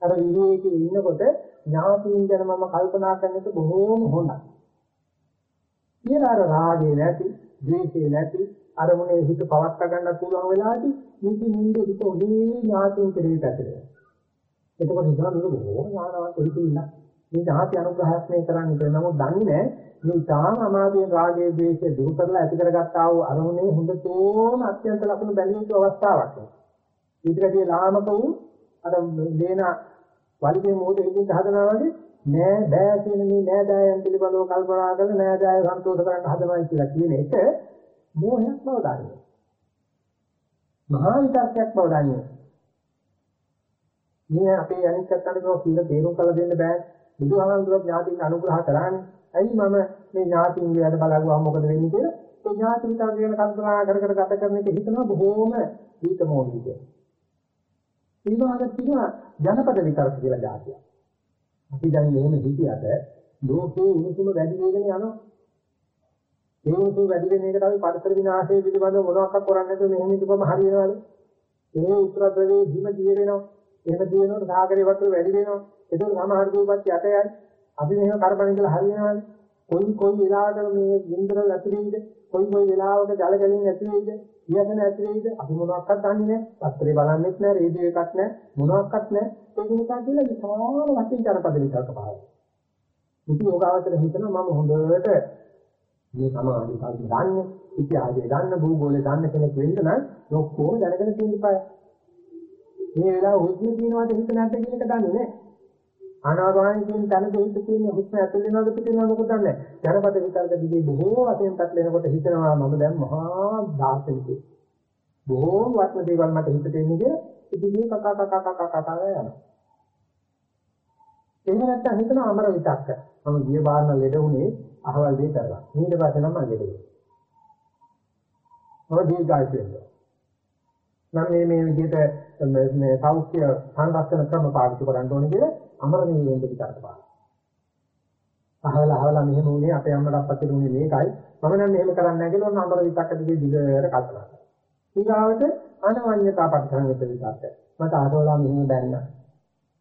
අර විවේකයේ ඉන්නකොට ඥාතියින් ගැන මම කල්පනා කරන එක බොහෝම හොඳයි. කියලා අර රාගේ නැති, ද්වේෂේ නැති, අරමුණේ හිත පවත්වා ගන්න පුළුවන් වෙලාවදී මේක නින්ද හිත ඔලේ ඥාතින් කෙරේ පැතිරෙනවා. එතකොට හිතනවා මේක බොහොම ඥානවත් හිතින්න. මේ ඥාති අනුග්‍රහයක් මේ කරන්නේ කියලා. නමුත් දන්නේ නැහැ මේ තාම අමාදීන් රාගයේ ද්වේෂය දුරු කරලා ඇති කරගත්තා වූ අරමුණේ හොඳතෝම අත්‍යන්ත ලක්ෂණ බැලිය යුතු අවස්ථාවක්. ඊටකදී ලාමක වූ අර දේන වලිගේ මොහොතේ හිතින් හදනවා වගේ නෑ බෑ කියන මේ නෑ දයයන් පිළිබඳව කල්පනා කරලා නෑ දය සන්තෝෂ කරන්න හදනවා කියලා කියන එක මෝහයක් බව දන්නේ. මහා විතර්කයක් බව දන්නේ. මේ අපේ අනිත් පැත්තට කෝ කියලා තේරුම් කරලා දෙන්න බෑ. බුදුහාමුදුරුවෝ ඥාතින් අනුග්‍රහ කරානේ. ඇයි මම මේ ඥාතින්ගේ වැඩ බලගුවා මොකද වෙන්නේ කියලා? ඒ ඥාති විතර කියන කල්පනා කර කර ගත කරන එක හිතනවා බොහෝම දීතමෝහී කියලා. ඊළඟට තියෙනවා ජනපද විතරක කියලා જાතිය. අපි දැන් මෙහෙම හිතියට ලෝකේ උණුසුම වැඩි වෙගෙන යනවා. ඒ උණුසුම වැඩි වෙන එකට අපි පරිසර විනාශය පිළිබඳව මොනවක් කරන්නේ නැතුව මෙහෙම ඉඳපම හරියනවද? ඒ උත්තර ප්‍රදේශ හිම දිය වෙනවා. එහෙම දිනනකොට සාගරේ වතුර වැඩි වෙනවා. ඒක සමහර දූපත් යට යයි. අපි මෙහෙම කරපණ ඉඳලා හරියනවද? කොයි කොයි වෙලාවකට මේ ගින්දර ඇතුලේද? කොයි කොයි වෙලාවක ජල ගැලීම් ඇතුලේද? කියගෙන ඇතුලේද? අපි මොනවක්වත් දන්නේ නැහැ. පත්‍රේ බලන්නෙත් නැහැ, රේඩියෝ එකක් නැහැ, මොනවක්වත් නැහැ. ඒක නිසා කියලා විශාල වශයෙන් ජනපද විතරක පහළ. ඉති යෝගාවචර හිතනවා මම හොඳට මේ සමාධි සාධි දන්නේ, ඉතිහාසය දන්න, භූගෝලය දන්න කෙනෙක් වෙන්න නම් ඔක්කොම දැනගෙන තියෙන්න ඉපාය. මේ වෙලාව හුස්ම තියෙනවද හිත නැද්ද කියන එක දන්නේ නැහැ. ආනාපානයේ කියන තැනක හිත තියෙන හුස්ම ඇතුල් වෙනවද පිට වෙනවද මොකද දන්නේ නැහැ. ජනපද විතරක දිගේ බොහෝ වශයෙන් පැටලෙනකොට හිතනවා මම දැන් මහා දාර්ශනිකයෙක්. බොහෝ වත්ම දේවල් මට හිතට එන්නේ ඉතින් කකා කකා කකා කකා යනවා. එහෙම නැත්නම් හිතනවා අමර විතක්ක. මම ගිය බාරන ලෙඩ උනේ අහවල් දෙය කරලා. ඊට පස්සේ නම් මම ලෙඩ වෙනවා. මම දීර්ඝායුෂ වෙනවා. මම මේ මේ විදිහට මේ සෞඛ්‍ය සංරක්ෂණ ක්‍රම පාවිච්චි කරන්න ඕනේ කියලා අමරණීය වෙන්න විතරක් පාන. අහවල අහවල මෙහෙම උනේ අපේ අම්මට අප්පට උනේ මේකයි. මම නම් මෙහෙම කරන්නේ නැහැ කියලා ඔන්න අමර විතක්ක දිගේ දිගට කල්පනා කරනවා. ඊගාවට අනවඤ්‍යතා පරිසංයත විතක්ක. මට අහවලා මෙහෙම බැන්න.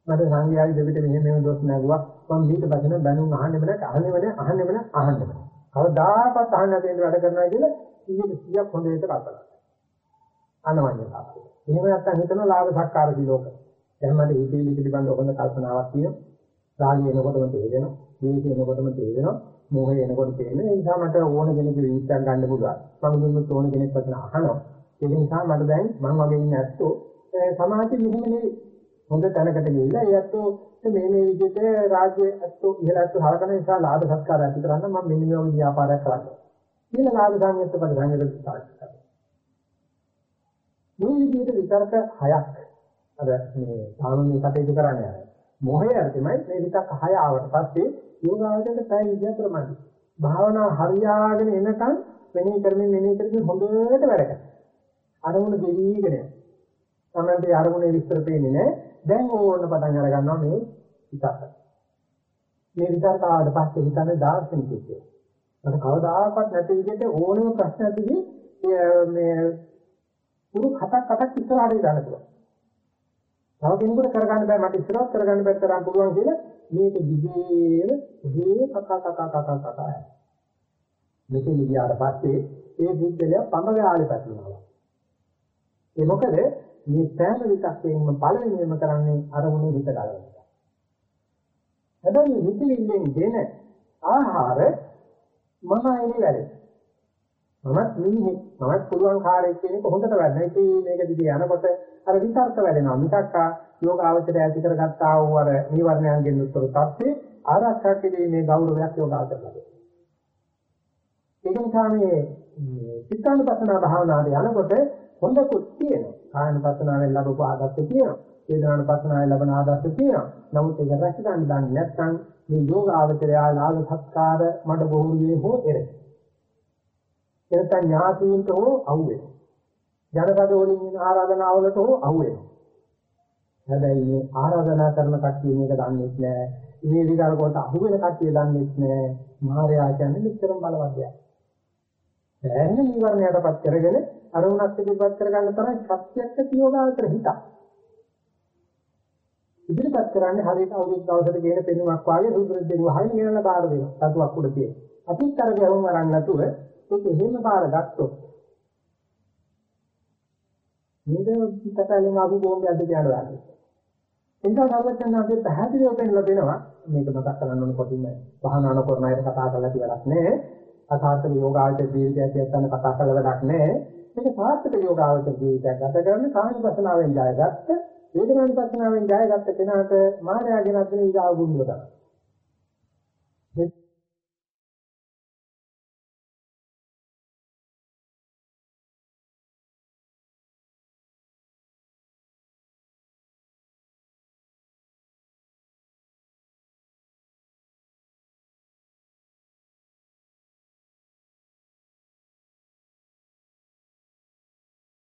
මට සංඝයාගේ දෙවිට මෙහෙම මෙහෙම දොස් නැගුවා. මම මේක බදින බැනුම් අහන්නෙම නැහැ, අහන්නෙම නැහැ, අහන්නෙම නැහැ, අහන්නෙම නැහැ. කවදාකවත් අහන්න නැති වැඩ කරනවා කියලා 100ක් හොඳ විදිහට කල්පනා කරනවා. අනවඤ්‍යතාව. එහෙම නැත්නම් හිතන ලාභ සත්කාර දිලෝක. දැන් මට හිතේ පිළිබඳ හොඳ කල්පනාවක් තියෙනවා. රාගය එනකොටම තේරෙනවා. ද්වේෂය එනකොටම තේරෙනවා. මෝහය එනකොට තේරෙනවා. ඒ නිසා මට ඕන කෙනෙකුගේ විශ්වාස ගන්න පුළුවන්. මම දුන්නොත් ඕන කෙනෙක් වචන අහනවා. ඒ නිසා මට දැන් මම වගේ ඉන්න ඇත්තෝ සමාජෙ මෙහෙම නෙවෙයි. හොඳ තැනකට ගිහිල්ලා ඒ ඇත්තෝ මේ මේ විදිහට රාජ්‍ය ඇත්තෝ ඉහළ ඇත්තෝ හරකන නිසා ලාභ සත්කාර ඇති කරන්න මම මෙන්න මේ වගේ ව්‍යාපාරයක් කරන්නේ. කියලා ලාභ සංයුක්ත පරිසංයුක්ත සාකච්ඡා කරනවා. මේ විදිහට විතර්ක හයක් අර මේ සාමාන්‍ය කටයුතු කරන්නේ නැහැ. මොහය තමයි මේ විතර්ක හය ආවට පස්සේ යෝගාවචරයට පැය 24 මදි. භාවනා හරියාගෙන එනකන් මෙනෙහි කරමින් මෙනෙහි කරමින් හොඳට වැඩ කරනවා. අරමුණ දෙවිගෙන යනවා. තමයි අරමුණේ විස්තර පේන්නේ නැහැ. දැන් ඕන්න පටන් අර ගන්නවා මේ විතර්ක. මේ විතර්ක ආවට පස්සේ හිතන්නේ දාර්ශනිකයෙක් කියලා. මට කවදාකවත් නැති විදිහට ඕනම ප්‍රශ්න ඇතිදී මේ පුරු හතක් අටක් ඉස්සරහට දාන්න පුළුවන්. තව කෙනෙකුට කරගන්න බෑ මට ඉස්සරහට කරගන්න බැරි තරම් පුළුවන් කියලා මේක දිගේම දිගේ කක කක කක කක මෙතන ගියාට පස්සේ ඒ බුද්ධලයා පමගාලේ පැටලෙනවා. ඒ මොකද මේ සෑම විචක්කයෙන්ම පළවෙනිම කරන්නේ අරමුණේ හිත ගලවන එක. හැබැයි හිතවිල්ලෙන් දෙන ආහාර මම අයිනේ වැඩේ. මමත් මිනිහෙක් මමත් පුළුවන් කාර්යයක් කියන එක හොඳට වැඩන. ඉතින් මේක දිගේ යනකොට අර විතර්ක වැඩෙනවා. මිසක් යෝග අවශ්‍යය ඇති කරගත්තා වූ අර නිවර්ණයන්ගෙන් උත්තර තත්ත්වේ ආරක්ෂා කිරීමේ ගෞරවයක් යෝග අවශ්‍යයි. ඒක නිසා මේ චිත්තානුපස්සනා භාවනාවේ යනකොට හොඳකුත් තියෙනවා. කායනුපස්සනාවෙන් ලැබපු ආදත්ත තියෙනවා. වේදනානුපස්සනාවෙන් ලැබෙන ආදත්ත තියෙනවා. නමුත් ඒක රැක ගන්න දන්නේ නැත්නම් මේ යෝග අවතරය ලාභ සත්කාර මඩ බොහෝරියේ හෝ එරේ. එතන ඥාතීන්ට හෝ අහු වෙනවා. ජනපද වලින් එන ආරාධනාවලට හෝ අහු වෙනවා. හැබැයි මේ ආරාධනා කරන කට්ටිය මේක දන්නේ නැහැ. මේ විකාරකට අහු වෙන කට්ටිය දන්නේ නැහැ. මහරයා කියන්නේ මෙච්චරම බලවත් දෙයක්. දැන් නිවර්ණයටපත් කරගෙන අරුණක් ඉදිරිපත් කරගන්න තරම් ශක්තියක් තියෝගාතර හිතක්. ඉදිරිපත් කරන්නේ හරියට අවුරුදු දවසට ගේන පෙනුමක් වාගේ රුද්‍රෙන් වහගෙන ගෙනලා බාර දෙනවා. සතුවක් උඩ තියෙන. අපිත් අර ගැහුම් අරන් නැතුව ඒක එහෙම බාර ගත්තොත් මේක පිටතලින් ආපු බෝම්බයක් දෙන්න ගන්නවා. එනිසා සර්වඥාන්සේ පැහැදිලිව පෙන්නලා දෙනවා මේක මතක් කරගන්න ඕන කොටින්ම වහනාන කරන අයට කතා කරලා කියලා නෑ. අසාර්ථක යෝගාචර ජීවිතයක් යන කතා කරලා වැඩක් නෑ. මේක සාර්ථක යෝගාචර ජීවිතයක් ගත කරන කායපසනාවෙන් ජයගත්ත වේදනානුපස්සනාවෙන් ජයගත්ත කෙනාට මායාගෙන අදින ඊගාව ගුණය තමයි.